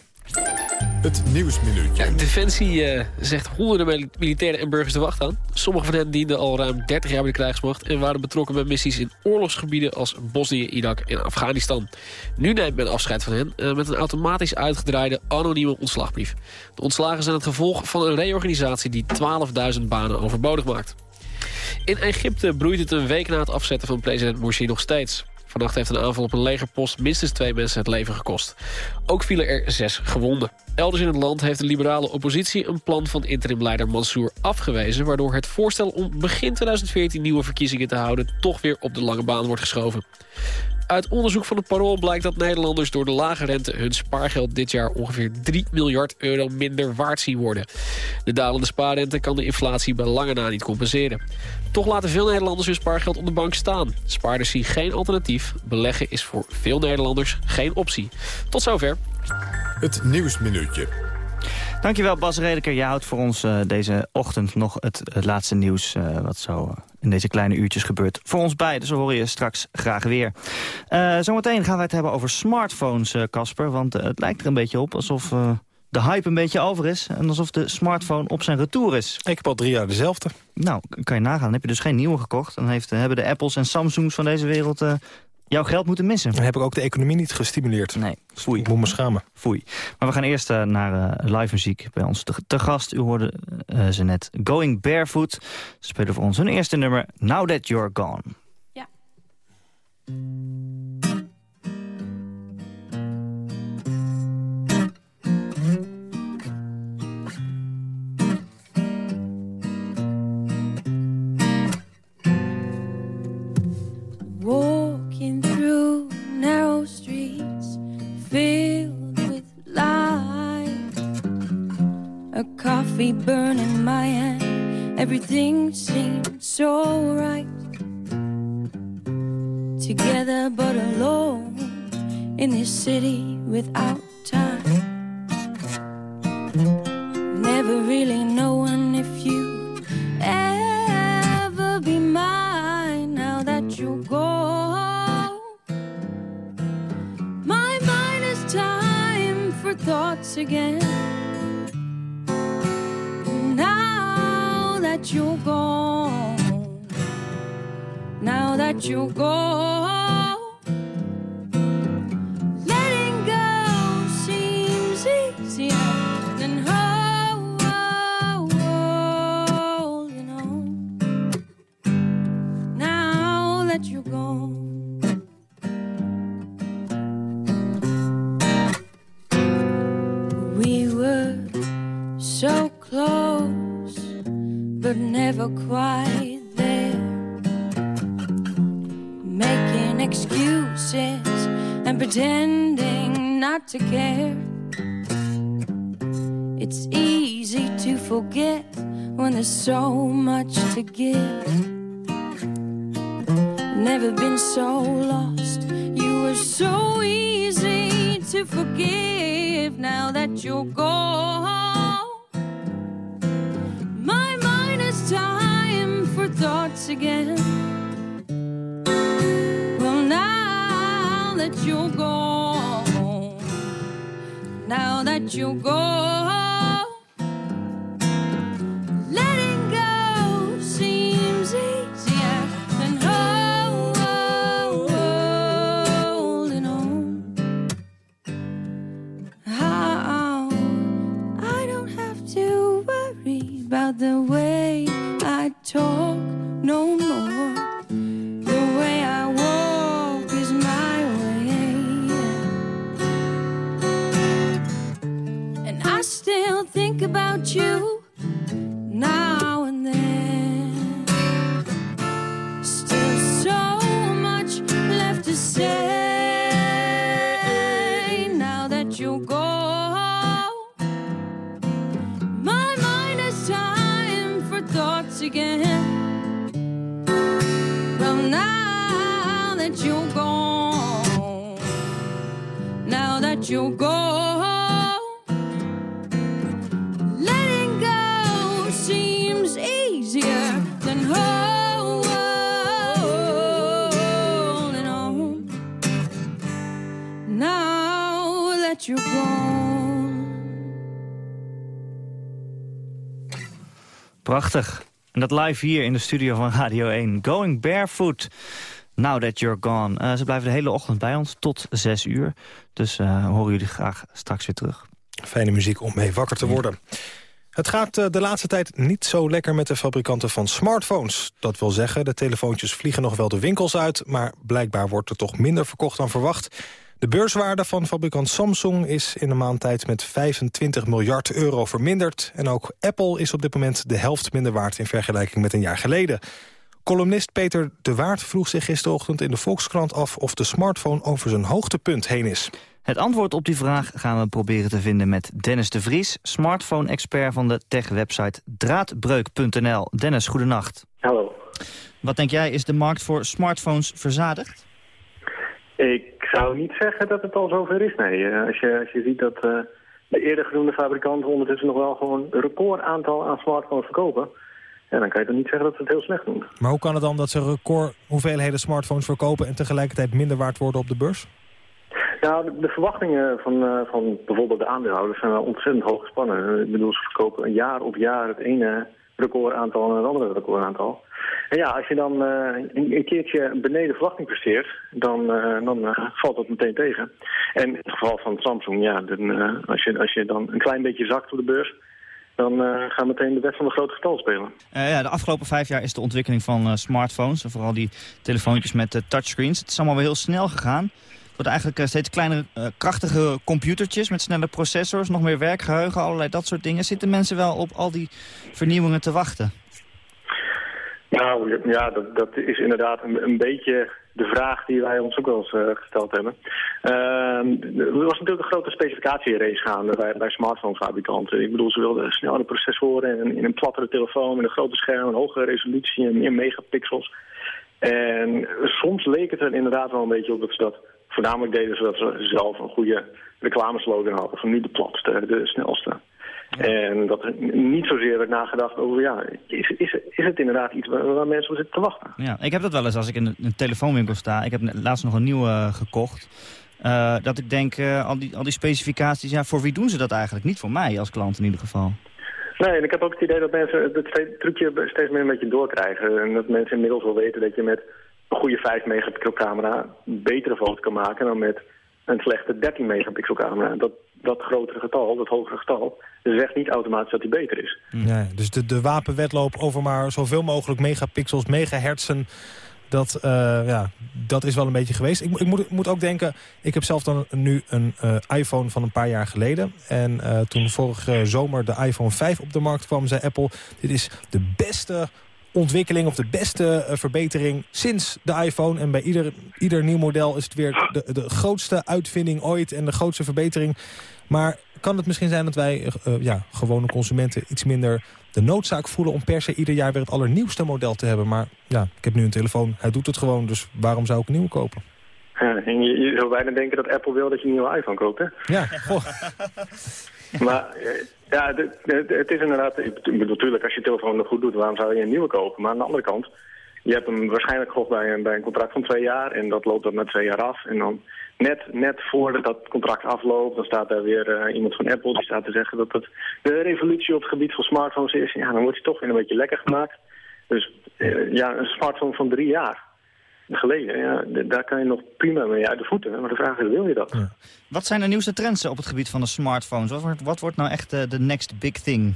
Het Nieuwsminuutje. Defensie uh, zegt honderden militairen en burgers de wacht aan. Sommige van hen dienden al ruim 30 jaar bij de krijgsmacht... en waren betrokken bij missies in oorlogsgebieden als Bosnië, Irak en Afghanistan. Nu neemt men afscheid van hen uh, met een automatisch uitgedraaide anonieme ontslagbrief. De ontslagen zijn het gevolg van een reorganisatie die 12.000 banen overbodig maakt. In Egypte broeit het een week na het afzetten van president Morsi nog steeds. Vannacht heeft een aanval op een legerpost minstens twee mensen het leven gekost. Ook vielen er zes gewonden. Elders in het land heeft de liberale oppositie een plan van interimleider Mansour afgewezen... waardoor het voorstel om begin 2014 nieuwe verkiezingen te houden... toch weer op de lange baan wordt geschoven. Uit onderzoek van het Parool blijkt dat Nederlanders door de lage rente hun spaargeld dit jaar ongeveer 3 miljard euro minder waard zien worden. De dalende spaarrente kan de inflatie bij lange na niet compenseren. Toch laten veel Nederlanders hun spaargeld op de bank staan. Spaarders zien geen alternatief. Beleggen is voor veel Nederlanders geen optie. Tot zover. Het Nieuwsminuutje. Dankjewel Bas Redeker. Jij houdt voor ons uh, deze ochtend nog het, het laatste nieuws... Uh, wat zo in deze kleine uurtjes gebeurt. Voor ons beiden, zo hoor je straks graag weer. Uh, zometeen gaan wij het hebben over smartphones, Casper. want het lijkt er een beetje op alsof de hype een beetje over is. En alsof de smartphone op zijn retour is. Ik heb al drie jaar dezelfde. Nou, kan je nagaan. Dan heb je dus geen nieuwe gekocht. Dan heeft, hebben de Apples en Samsungs van deze wereld jouw geld moeten missen. Dan heb ik ook de economie niet gestimuleerd. Nee, foei. Ik moet me schamen. Foei. Maar we gaan eerst uh, naar uh, live muziek bij ons te, te gast. U hoorde ze net Going Barefoot. Ze spelen voor ons hun eerste nummer Now That You're Gone. Forgive now that you're gone. My mind is time for thoughts again. Well, now that you're gone, now that you're gone, you now and then. Still so much left to say now that you're gone. My mind has time for thoughts again. Well, now that you're gone, now that you're gone, Prachtig. En dat live hier in de studio van Radio 1. Going Barefoot. Now that you're gone. Eh, ze blijven de hele ochtend bij ons tot 6 uur. Dus uh, horen jullie graag straks weer terug. Fijne muziek om mee wakker te worden. Het gaat uh, de laatste tijd niet zo lekker met de fabrikanten van smartphones. Dat wil zeggen, de telefoontjes vliegen nog wel de winkels uit... maar blijkbaar wordt er toch minder verkocht dan verwacht. De beurswaarde van fabrikant Samsung is in een maand tijd met 25 miljard euro verminderd. En ook Apple is op dit moment de helft minder waard in vergelijking met een jaar geleden. Columnist Peter de Waard vroeg zich gisterochtend in de Volkskrant af... of de smartphone over zijn hoogtepunt heen is. Het antwoord op die vraag gaan we proberen te vinden met Dennis de Vries... smartphone-expert van de tech-website draadbreuk.nl. Dennis, goedenacht. Hallo. Wat denk jij, is de markt voor smartphones verzadigd? Ik zou niet zeggen dat het al zover is, nee. Als je, als je ziet dat uh, de eerder genoemde fabrikanten ondertussen nog wel gewoon een record aantal aan smartphones verkopen. Ja, dan kan je toch niet zeggen dat ze het heel slecht doen. Maar hoe kan het dan dat ze record hoeveelheden smartphones verkopen... en tegelijkertijd minder waard worden op de beurs? Nou, de, de verwachtingen van, eh, van bijvoorbeeld de aandeelhouders zijn wel ontzettend hoog gespannen. Ik bedoel, ze verkopen een jaar op jaar het ene recordaantal en het andere recordaantal. En ja, als je dan eh, een, keertje beneden verwachting presteert, dan, eh, dan eh, valt dat meteen tegen. En in het geval van Samsung, ja, dan, als, je, als je dan een klein beetje zakt op de beurs, dan eh gaan meteen de wet van de grote getal spelen. Ja, de afgelopen vijf jaar is de ontwikkeling van smartphones... en vooral die telefoontjes met touchscreens... het is allemaal weer heel snel gegaan. Het worden eigenlijk steeds kleinere, krachtige computertjes... met snelle processors, nog meer werkgeheugen, allerlei dat soort dingen. Zitten mensen wel op al die vernieuwingen te wachten? Nou ja, dat, dat is inderdaad een, een beetje de vraag die wij ons ook wel eens eh, gesteld hebben. Ehm, er was natuurlijk een grote specificatierace gaande bij, bij smartphonefabrikanten. Ik bedoel, ze wilden snellere processoren en in een plattere telefoon met een grote scherm, een hogere resolutie en meer megapixels. En soms leek het er inderdaad wel een beetje op dat ze dat voornamelijk deden zodat ze zelf een goede reclameslogan hadden van nu de platste, de snelste. En dat er niet zozeer werd nagedacht over, ja, is, is, is het inderdaad iets waar, waar mensen op zitten te wachten? Ja, ik heb dat wel eens als ik in een, telefoonwinkel sta. Ik heb laatst nog een nieuwe eh, gekocht. Eh, dat ik denk, eh, al, die, al die specificaties, ja, voor wie doen ze dat eigenlijk? Niet voor mij als klant in ieder geval. Nee, en ik heb ook het idee dat mensen het trucje steeds meer een beetje doorkrijgen. En dat mensen inmiddels wel weten dat je met een goede 5 megapixel camera betere foto kan maken dan met een slechte 13 megapixel camera. Dat, dat grotere getal, dat hogere getal, zegt niet automatisch dat die beter is. Nee, dus de, de wapenwedloop over maar zoveel mogelijk megapixels, megahertzen... Dat, eh, ja, dat is wel een beetje geweest. Ik, ik, moet, ik moet ook denken, ik heb zelf dan nu een eh, iPhone van een paar jaar geleden. En eh, toen vorige zomer de iPhone 5 op de markt kwam, zei Apple... dit is de beste ontwikkeling of de beste verbetering sinds de iPhone. En bij ieder, ieder nieuw model is het weer de, de grootste uitvinding ooit en de grootste verbetering. Maar kan het misschien zijn dat wij, eh, eh, ja, gewone consumenten, iets minder de noodzaak voelen om per se ieder jaar weer het allernieuwste model te hebben. Maar ja, ik heb nu een telefoon, hij doet het gewoon, dus waarom zou ik een nieuwe kopen? En je, je zou bijna denken dat Apple wil dat je een nieuwe iPhone koopt, hè? Ja, goh. Maar eh, ja, het is inderdaad... Ik bedoel, natuurlijk, als je telefoon nog goed doet, waarom zou je een nieuwe kopen? Maar aan de andere kant, je hebt hem waarschijnlijk gekocht bij een, bij een contract van twee jaar... en dat loopt dan na twee jaar af. En dan net, net voordat dat contract afloopt, dan staat daar weer eh, iemand van Apple... die staat te zeggen dat het de revolutie op het gebied van smartphones is. Ja, dan wordt hij toch weer een beetje lekker gemaakt. Dus eh, ja, een smartphone van drie jaar geleden, ja, daar kan je nog prima mee uit de voeten. Maar de vraag is, wil je dat? Wat zijn de nieuwste trends op het gebied van de smartphones? Wat wordt, wat wordt nou echt eh, de next big thing?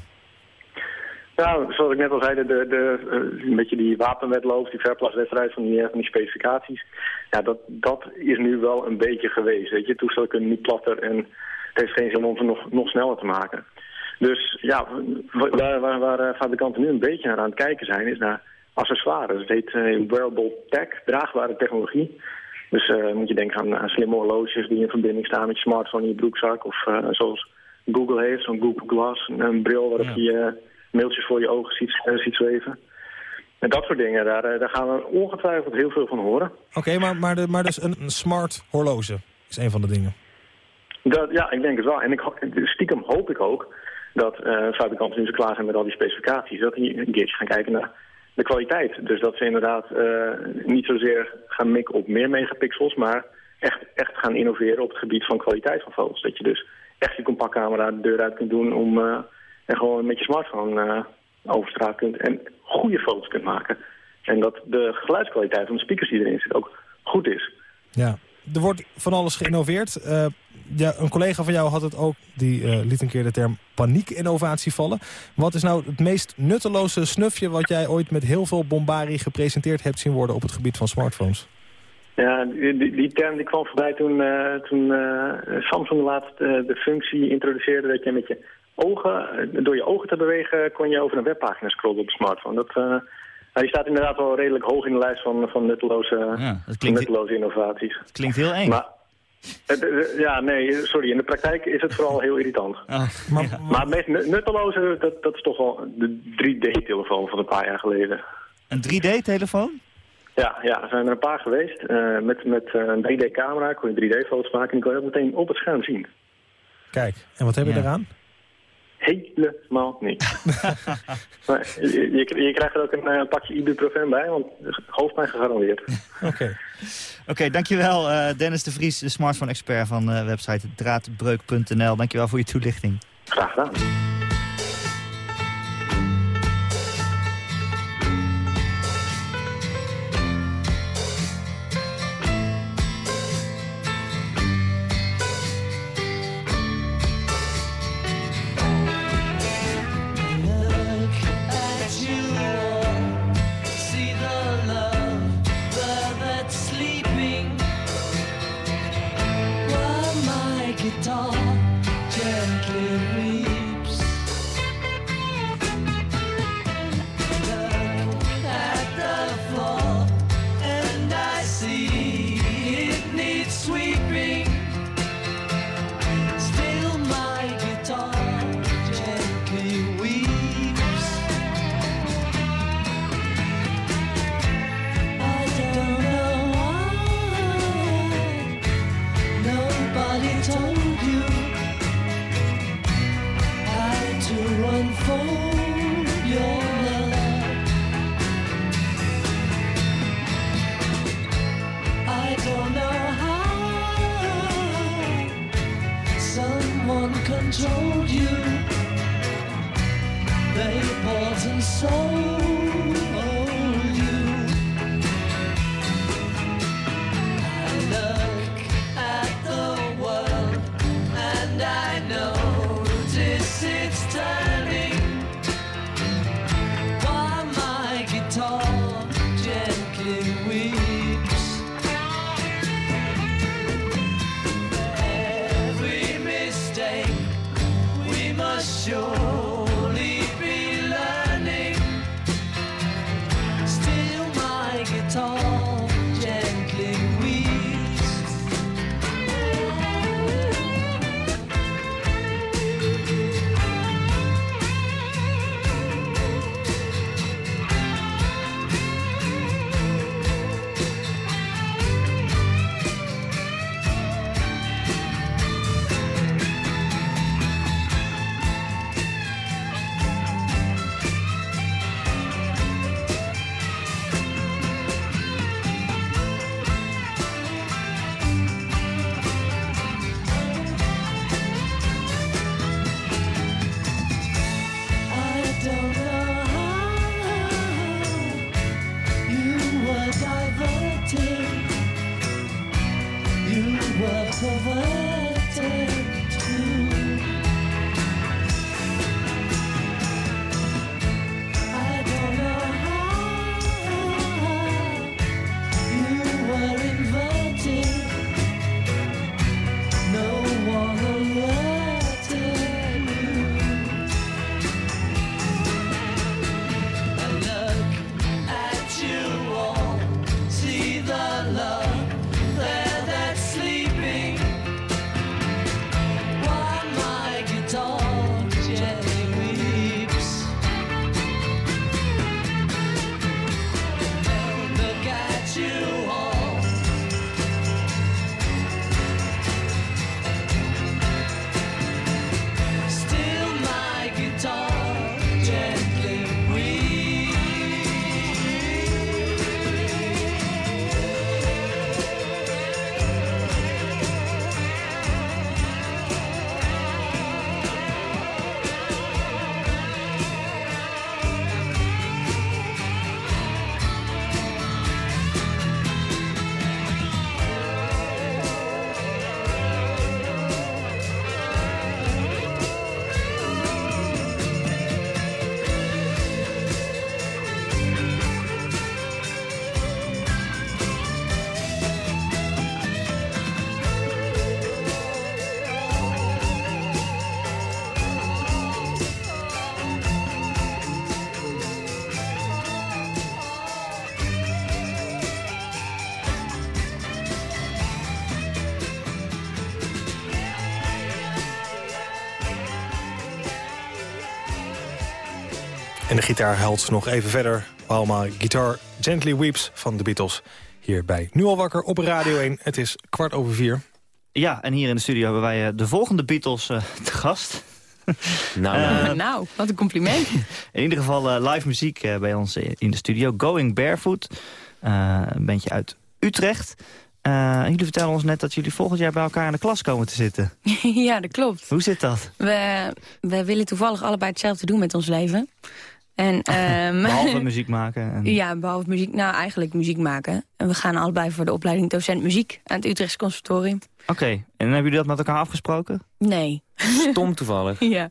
Nou, zoals ik net al zei, de, de, de, eh, een beetje die wapenwedloop, die verplaswedstrijd van die, eh, van die specificaties. Ja, dat, dat is nu wel een beetje geweest. Weet je, toestellen kunnen niet platter en het heeft geen zin om ze nog, nog sneller te maken. Dus ja, wa- waar, waar, waar eh, fabrikanten nu een beetje naar aan het kijken zijn, is naar accessoires. Het heet wearable tech, draagbare technologie. Dus eh, moet je denken aan, aan slimme horloges die in verbinding staan met je smartphone in je broekzak. Of zoals Google heeft, zo'n Google Glass, een, bril waarop je mailtjes voor je ogen ziet, eh, ziet zweven. En dat soort dingen, daar, eh, daar gaan we ongetwijfeld heel veel van horen. Oké, maar, maar, de, maar dus een, een smart horloge is een van de dingen. Dat, ja, ik denk het wel. En ik, stiekem hoop ik ook dat eh, fabrikanten nu zo klaar zijn met al die specificaties, dat die een keertje gaan kijken naar de kwaliteit. Dus dat ze inderdaad niet zozeer gaan mikken op meer megapixels, maar echt, echt gaan innoveren op het gebied van kwaliteit van foto's. Dat je dus echt je compactcamera de deur uit kunt doen om en gewoon met je smartphone eh, over straat kunt en goede foto's kunt maken. En dat de geluidskwaliteit van de speakers die erin zitten ook goed is. Ja, er wordt van alles geïnnoveerd. Eh, ja, een collega van jou had het ook, die eh, liet een keer de term paniekinnovatie vallen. Wat is nou het meest nutteloze snufje wat jij ooit met heel veel bombarie gepresenteerd hebt zien worden op het gebied van smartphones? Ja, die, die, die term die kwam voorbij toen, eh, toen Samsung laatst de functie introduceerde dat je met je ogen, eh, door je ogen te bewegen kon je over een webpagina scrollen op de smartphone. Dat, uh, staat inderdaad wel redelijk hoog in de lijst van, van nutteloze, ja, nutteloze innovaties. Klinkt heel eng. Maar, ja, nee, sorry. In de praktijk is het vooral heel irritant. Oh, maar, maar het meest nutteloze, dat, dat is toch wel de 3D-telefoon van een paar jaar geleden. Een 3D-telefoon? Ja, ja, er zijn er een paar geweest. Eh, met, met een 3D-camera kon je 3D-foto's maken en kon je dat meteen op het scherm zien. Kijk, en wat heb je eraan? helemaal niet. je, je, krijgt er ook een eh, pakje ibuprofen bij, want hoofdpijn gegarandeerd. Oké, okay. dankjewel uh, Dennis de Vries, de smartphone-expert van uh, website draadbreuk.nl. Dankjewel voor je toelichting. Graag gedaan. gitaar huilt nog even verder. Palma Guitar Gently Weeps van de Beatles. Hier bij Nu al wakker op Radio 1. Het is kwart over vier. Ja, en hier in de studio hebben wij eh, de volgende Beatles eh, te gast. Nou, eh, nou. nou, wat een compliment. In ieder geval live muziek bij ons in de studio. Going Barefoot, een bandje uit Utrecht. jullie vertellen ons net dat jullie volgend jaar bij elkaar in de klas komen te zitten. ja, dat klopt. Hoe zit dat? We, we willen toevallig allebei hetzelfde doen met ons leven. En, ehm, Behalve muziek maken. En... Ja, behalve muziek. Nou, eigenlijk muziek maken. En we gaan allebei voor de opleiding docent muziek aan het Utrechts Conservatorium. Oké, en hebben jullie dat met elkaar afgesproken? Nee. Stom toevallig. Ja.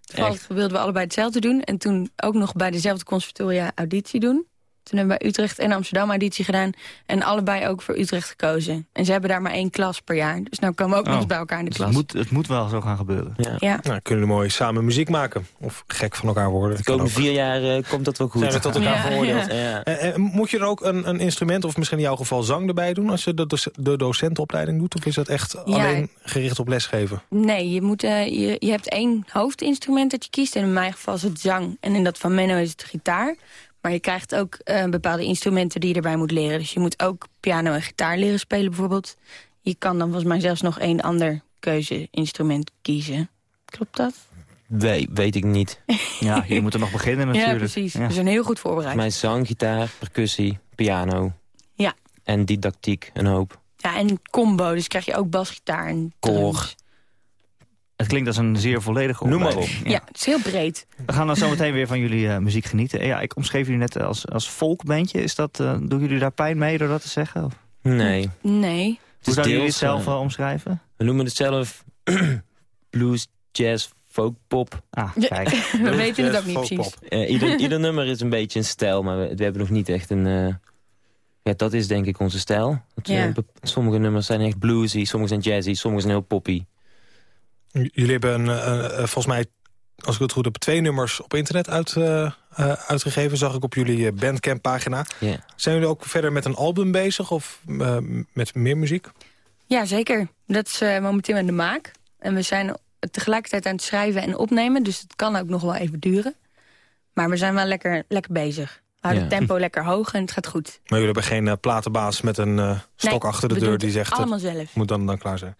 Toevallig wilden we allebei hetzelfde doen. En toen ook nog bij dezelfde conservatoria auditie doen. Toen hebben we Utrecht en Amsterdam auditie gedaan. En allebei ook voor Utrecht gekozen. En ze hebben daar maar één klas per jaar. Dus nou komen we ook nog eens bij elkaar in de Dus klas. het, moet, het moet wel zo gaan gebeuren. Ja. Ja. Nou, kunnen jullie mooi samen muziek maken. Of gek van elkaar worden. De komende vier jaar eh, komt dat wel goed. Zijn we tot elkaar Ja, veroordeeld. Ja. Eh, eh, moet je er ook een, een instrument, of misschien in jouw geval zang erbij doen... als je de, doc- de docentenopleiding doet? Of is dat echt alleen gericht op lesgeven? Nee, je, moet, je, je hebt één hoofdinstrument dat je kiest. En in mijn geval is het zang. En in dat van Menno is het gitaar. Maar je krijgt ook eh, bepaalde instrumenten die je erbij moet leren. Dus je moet ook piano en gitaar leren spelen bijvoorbeeld. Je kan dan volgens mij zelfs nog één ander keuzeinstrument kiezen. Klopt dat? We, weet ik niet. Ja, je moet er nog beginnen natuurlijk. Ja, precies. Ja. We zijn heel goed voorbereid. Mijn zang, gitaar, percussie, piano. Ja. En didactiek, een hoop. Ja, en combo. Dus krijg je ook basgitaar en Koor. Het klinkt als een zeer volledige Noem maar opleiding. Ja. het is heel breed. We gaan dan zo meteen weer van jullie eh, muziek genieten. Ja, ik omschreef jullie net als, als folkbandje. Is dat, eh, doen jullie daar pijn mee door dat te zeggen? Of? Nee. Nee. Hoe zouden jullie het zelf eh, eh, omschrijven? We noemen het zelf blues, jazz, folk, pop. Ah, kijk. We weten het ook niet precies. pop. Eh, ieder, ieder nummer is een beetje een stijl, maar we, we hebben nog niet echt een... eh, ja, dat is denk ik onze stijl. Dat, eh, Ja. sommige nummers zijn echt bluesy, sommige zijn jazzy, sommige zijn heel poppy. Jullie hebben een, eh, eh, volgens mij, als ik het goed heb, twee nummers op internet uit, eh, eh, uitgegeven. Zag ik op jullie eh, Bandcamp pagina. Zijn jullie ook verder met een album bezig of eh, met meer muziek? Ja, zeker. Dat is eh, momenteel in de maak. En we zijn tegelijkertijd aan het schrijven en opnemen. Dus het kan ook nog wel even duren. Maar we zijn wel lekker, lekker bezig. We houden Ja. het tempo lekker hoog en het gaat goed. Maar jullie hebben geen eh, platenbaas met een eh, stok Nee, achter de deur die zegt... het allemaal zelf. moet dan, dan klaar zijn.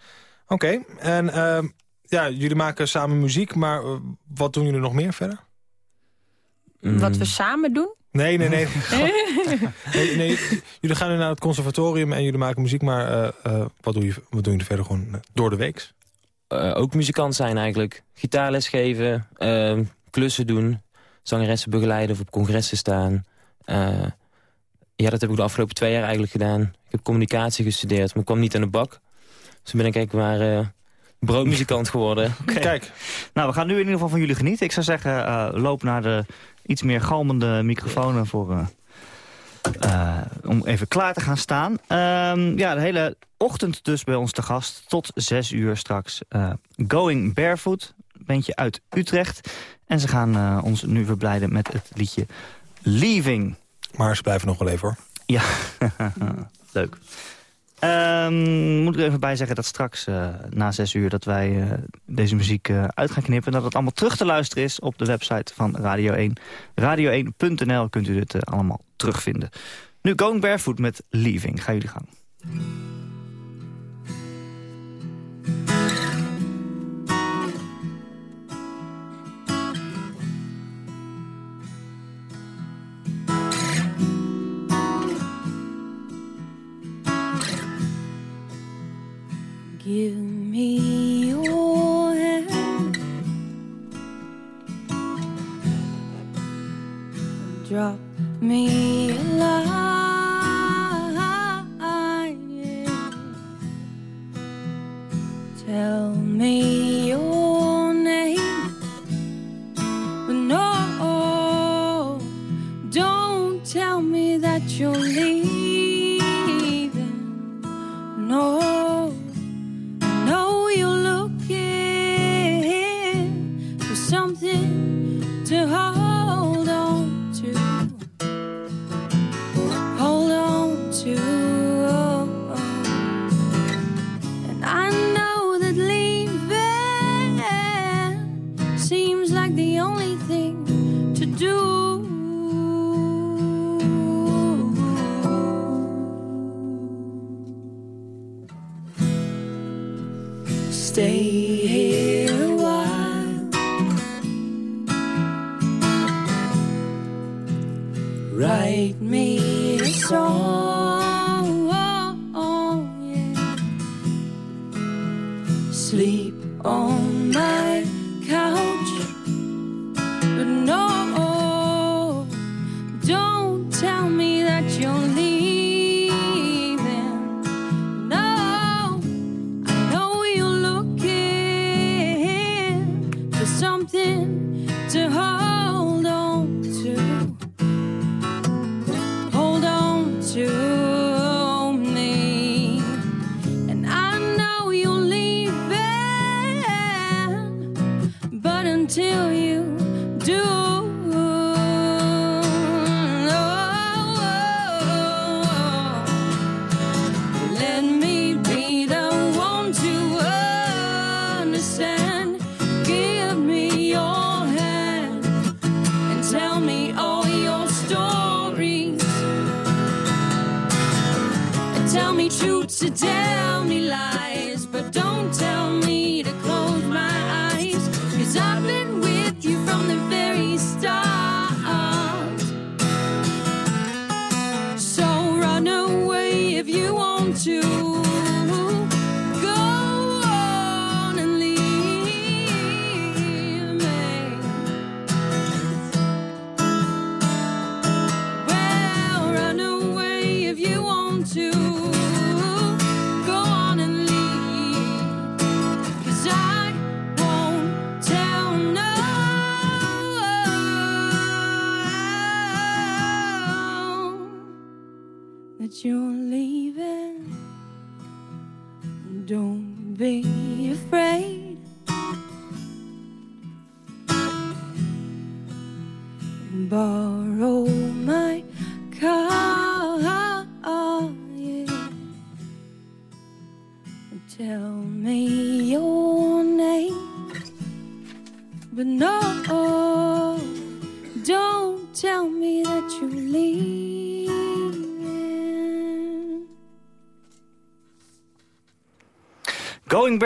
Oké, en ehm, ja, jullie maken samen muziek, maar eh, wat doen jullie nog meer verder? Mm, Wat we samen doen? Nee, nee, nee. nee, nee. Jullie gaan nu naar het conservatorium en jullie maken muziek, maar eh, eh, wat, doe je, wat doen jullie verder gewoon door de week? eh, ook muzikant zijn eigenlijk. Gitaarles geven, eh, klussen doen, zangeressen begeleiden of op congressen staan. Eh, ja, dat heb ik de afgelopen twee jaar eigenlijk gedaan. Ik heb communicatie gestudeerd, maar ik kwam niet aan de bak. Dus toen ben ik eigenlijk maar eh, broodmuzikant geworden. Kijk, Nou, we gaan nu in ieder geval van jullie genieten. Ik zou zeggen, eh, loop naar de iets meer galmende microfoons voor... eh, eh, om even klaar te gaan staan. Ehm, ja, de hele ochtend dus bij ons te gast. Tot zes uur straks. eh, Going Barefoot, bandje uit Utrecht. En ze gaan eh, ons nu verblijden met het liedje Leaving. maar ze blijven nog wel even hoor. Ja, leuk. Ehm, moet ik er even bij zeggen dat straks eh, na zes uur... dat wij eh, deze muziek eh, uit gaan knippen. En dat het allemaal terug te luisteren is op de website van Radio 1. Radio1.nl kunt u dit allemaal terugvinden. Nu Going Barefoot met Leaving. Ga jullie gang. Give me your hand. Drop me a line. Tell me your name. But no, don't tell me that you're leaving.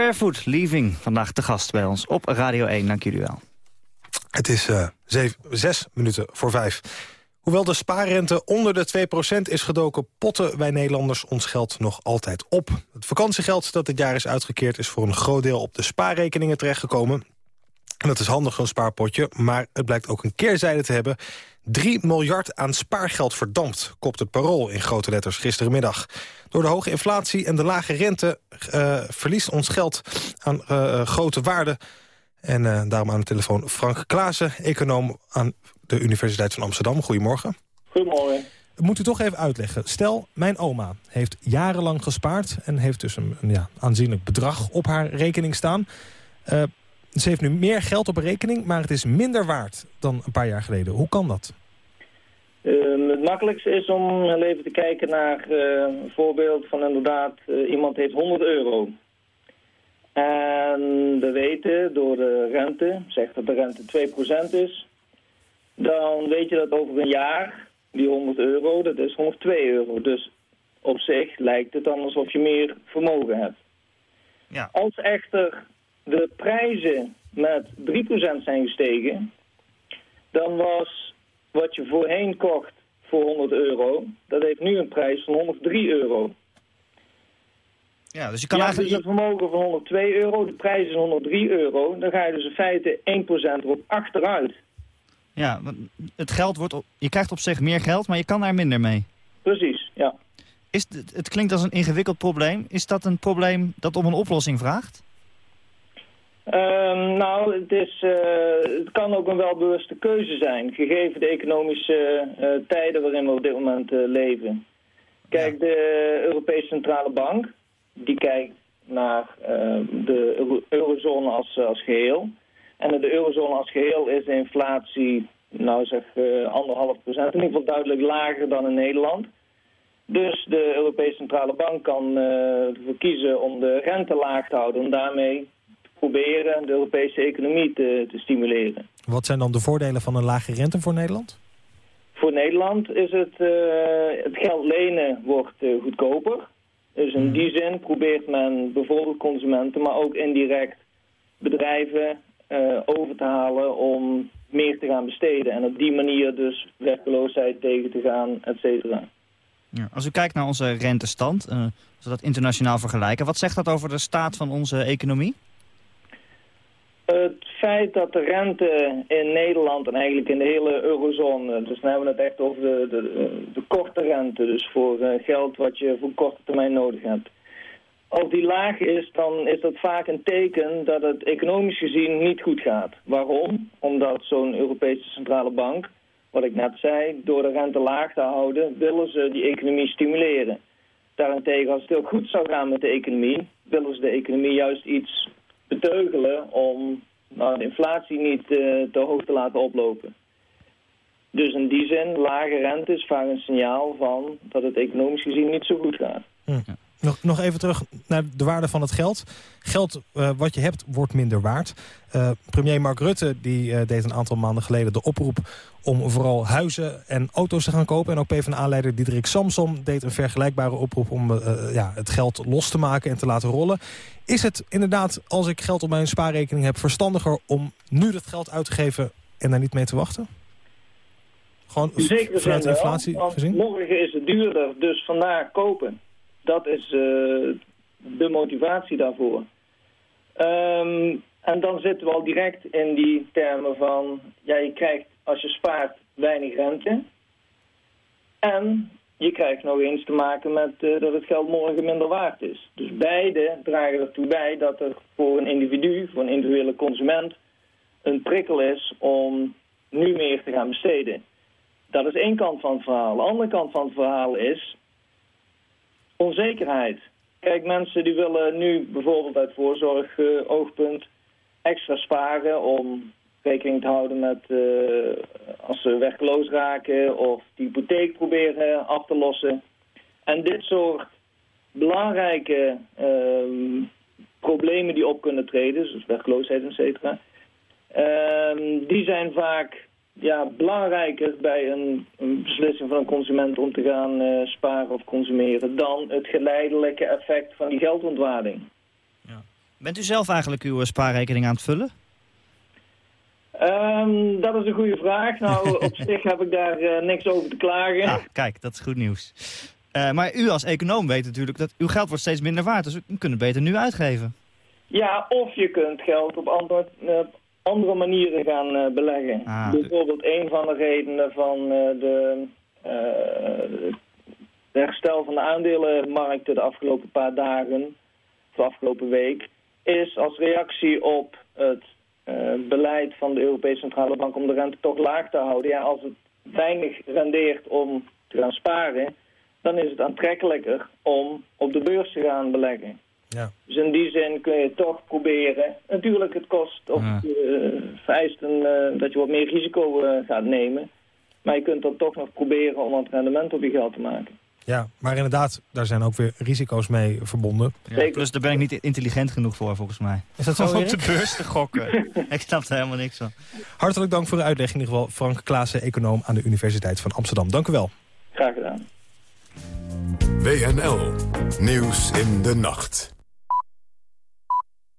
Barefoot, Leaving. Vandaag de gast bij ons op Radio 1. Dank jullie wel. Het is zeven, zes minuten voor vijf. Hoewel de spaarrente onder de 2% is gedoken... potten wij Nederlanders ons geld nog altijd op. Het vakantiegeld dat dit jaar is uitgekeerd... is voor een groot deel op de spaarrekeningen terechtgekomen. En dat is handig, zo'n spaarpotje. Maar het blijkt ook een keerzijde te hebben. 3 miljard aan spaargeld verdampt, kopt het parool in grote letters gisterenmiddag. Door de hoge inflatie en de lage rente eh, verliest ons geld aan eh, grote waarde... En eh, daarom aan de telefoon Frank Klaassen, econoom aan de Universiteit van Amsterdam. Goedemorgen. Goedemorgen. Moet u toch even uitleggen. Stel, mijn oma heeft jarenlang gespaard... en heeft dus een, een ja, aanzienlijk bedrag op haar rekening staan. Ze heeft nu meer geld op rekening, maar het is minder waard dan een paar jaar geleden. Hoe kan dat? Ehm, het makkelijkste is om heel even te kijken naar eh, een voorbeeld van inderdaad... eh, iemand heeft 100 euro. En we weten door de rente, zegt dat de rente 2% is... dan weet je dat over een jaar, die 100 euro, dat is 102 euro. Dus op zich lijkt het dan alsof je meer vermogen hebt. Ja. Als echter de prijzen met 3% zijn gestegen... dan was wat je voorheen kocht voor 100 euro... dat heeft nu een prijs van 103 euro. Ja, dus je kan ja, eigenlijk... dus een vermogen van 102 euro, de prijs is 103 euro... dan ga je dus in feite 1% erop achteruit. Ja, want het geld wordt... op- Je krijgt op zich meer geld, maar je kan daar minder mee. Precies, ja. Is het, het klinkt als een ingewikkeld probleem. Is dat een probleem dat om een oplossing vraagt? Ehm, nou, het, is, eh, het kan ook een welbewuste keuze zijn, gegeven de economische eh, tijden waarin we op dit moment eh, leven. Kijk, de Europese Centrale Bank, die kijkt naar eh, de euro- eurozone als, als geheel. En in de eurozone als geheel is de inflatie, nou zeg, anderhalf procent, in ieder geval duidelijk lager dan in Nederland. Dus de Europese Centrale Bank kan ervoor kiezen om de rente laag te houden, om daarmee proberen de Europese economie te, te stimuleren. Wat zijn dan de voordelen van een lage rente voor Nederland? Voor Nederland is het, eh, het geld lenen wordt eh, goedkoper. Dus in die zin probeert men bijvoorbeeld consumenten, maar ook indirect bedrijven eh, over te halen om meer te gaan besteden. En op die manier dus werkloosheid tegen te gaan, et cetera. Ja, als u kijkt naar onze rentestand, als we dat internationaal vergelijken... wat zegt dat over de staat van onze economie? Het feit dat de rente in Nederland en eigenlijk in de hele eurozone... dus dan hebben we het echt over de, de, de korte rente, dus voor eh, geld wat je voor korte termijn nodig hebt. Als die laag is, dan is dat vaak een teken dat het economisch gezien niet goed gaat. Waarom? Omdat zo'n Europese Centrale Bank, wat ik net zei, door de rente laag te houden, willen ze die economie stimuleren. Daarentegen, als het heel goed zou gaan met de economie, willen ze de economie juist iets beteugelen om nou, de inflatie niet eh, te hoog te laten oplopen. Dus in die zin, lage rente is vaak een signaal van dat het economisch gezien niet zo goed gaat. Hm. Nog, nog even terug naar de waarde van het geld. Geld eh, wat je hebt wordt minder waard. Eh, premier Mark Rutte die, eh, deed een aantal maanden geleden de oproep... om vooral huizen en auto's te gaan kopen. En ook PvdA-leider Diederik Samsom deed een vergelijkbare oproep... om ja, het geld los te maken en te laten rollen. Is het inderdaad, als ik geld op mijn spaarrekening heb... verstandiger om nu dat geld uit te geven en daar niet mee te wachten? Gewoon Zeker vanuit wel, inflatie gezien? Morgen is het duurder, dus vandaag kopen. Dat is eh, de motivatie daarvoor. Ehm, en dan zitten we al direct in die termen van... ja, je krijgt als je spaart weinig rente. En je krijgt nog eens te maken met eh, dat het geld morgen minder waard is. Dus beide dragen ertoe bij dat er voor een individu, voor een individuele consument... een prikkel is om nu meer te gaan besteden. Dat is één kant van het verhaal. De andere kant van het verhaal is onzekerheid. Kijk, mensen die willen nu bijvoorbeeld uit voorzorgoogpunt extra sparen om rekening te houden met eh, als ze werkloos raken of de hypotheek proberen af te lossen. En dit soort belangrijke ehm, problemen die op kunnen treden, zoals werkloosheid, et cetera, ehm, die zijn vaak ja, belangrijker bij een, een beslissing van een consument om te gaan eh, sparen of consumeren dan het geleidelijke effect van die geldontwaarding. Bent u zelf eigenlijk uw eh, spaarrekening aan het vullen? Ehm, dat is een goede vraag. Nou, op zich heb ik daar eh, niks over te klagen. Ah, kijk, dat is goed nieuws. Maar u als econoom weet natuurlijk dat uw geld wordt steeds minder waard. Dus u kunt het beter nu uitgeven. Ja, of je kunt geld op andere, eh, andere manieren gaan eh, beleggen. Ah. Bijvoorbeeld een van de redenen van eh, de, eh, de herstel van de aandelenmarkten de afgelopen paar dagen, of de afgelopen week, is als reactie op het beleid van de Europese Centrale Bank om de rente toch laag te houden. Ja, als het weinig rendeert om te gaan sparen, dan is het aantrekkelijker om op de beurs te gaan beleggen. Ja. Dus in die zin kun je toch proberen. Natuurlijk, het kost of Ja. eh, vereist een, eh, dat je wat meer risico eh, gaat nemen. Maar je kunt dan toch nog proberen om wat rendement op je geld te maken. Ja, maar inderdaad, daar zijn ook weer risico's mee verbonden. Ja, plus daar ben ik niet intelligent genoeg voor, volgens mij. Is dat zo, Om op de beurs te gokken. ik snap er helemaal niks van. Hartelijk dank voor de uitleg. In ieder geval Frank Klaassen, econoom aan de Universiteit van Amsterdam. Dank u wel. Graag gedaan. WNL. Nieuws in de nacht.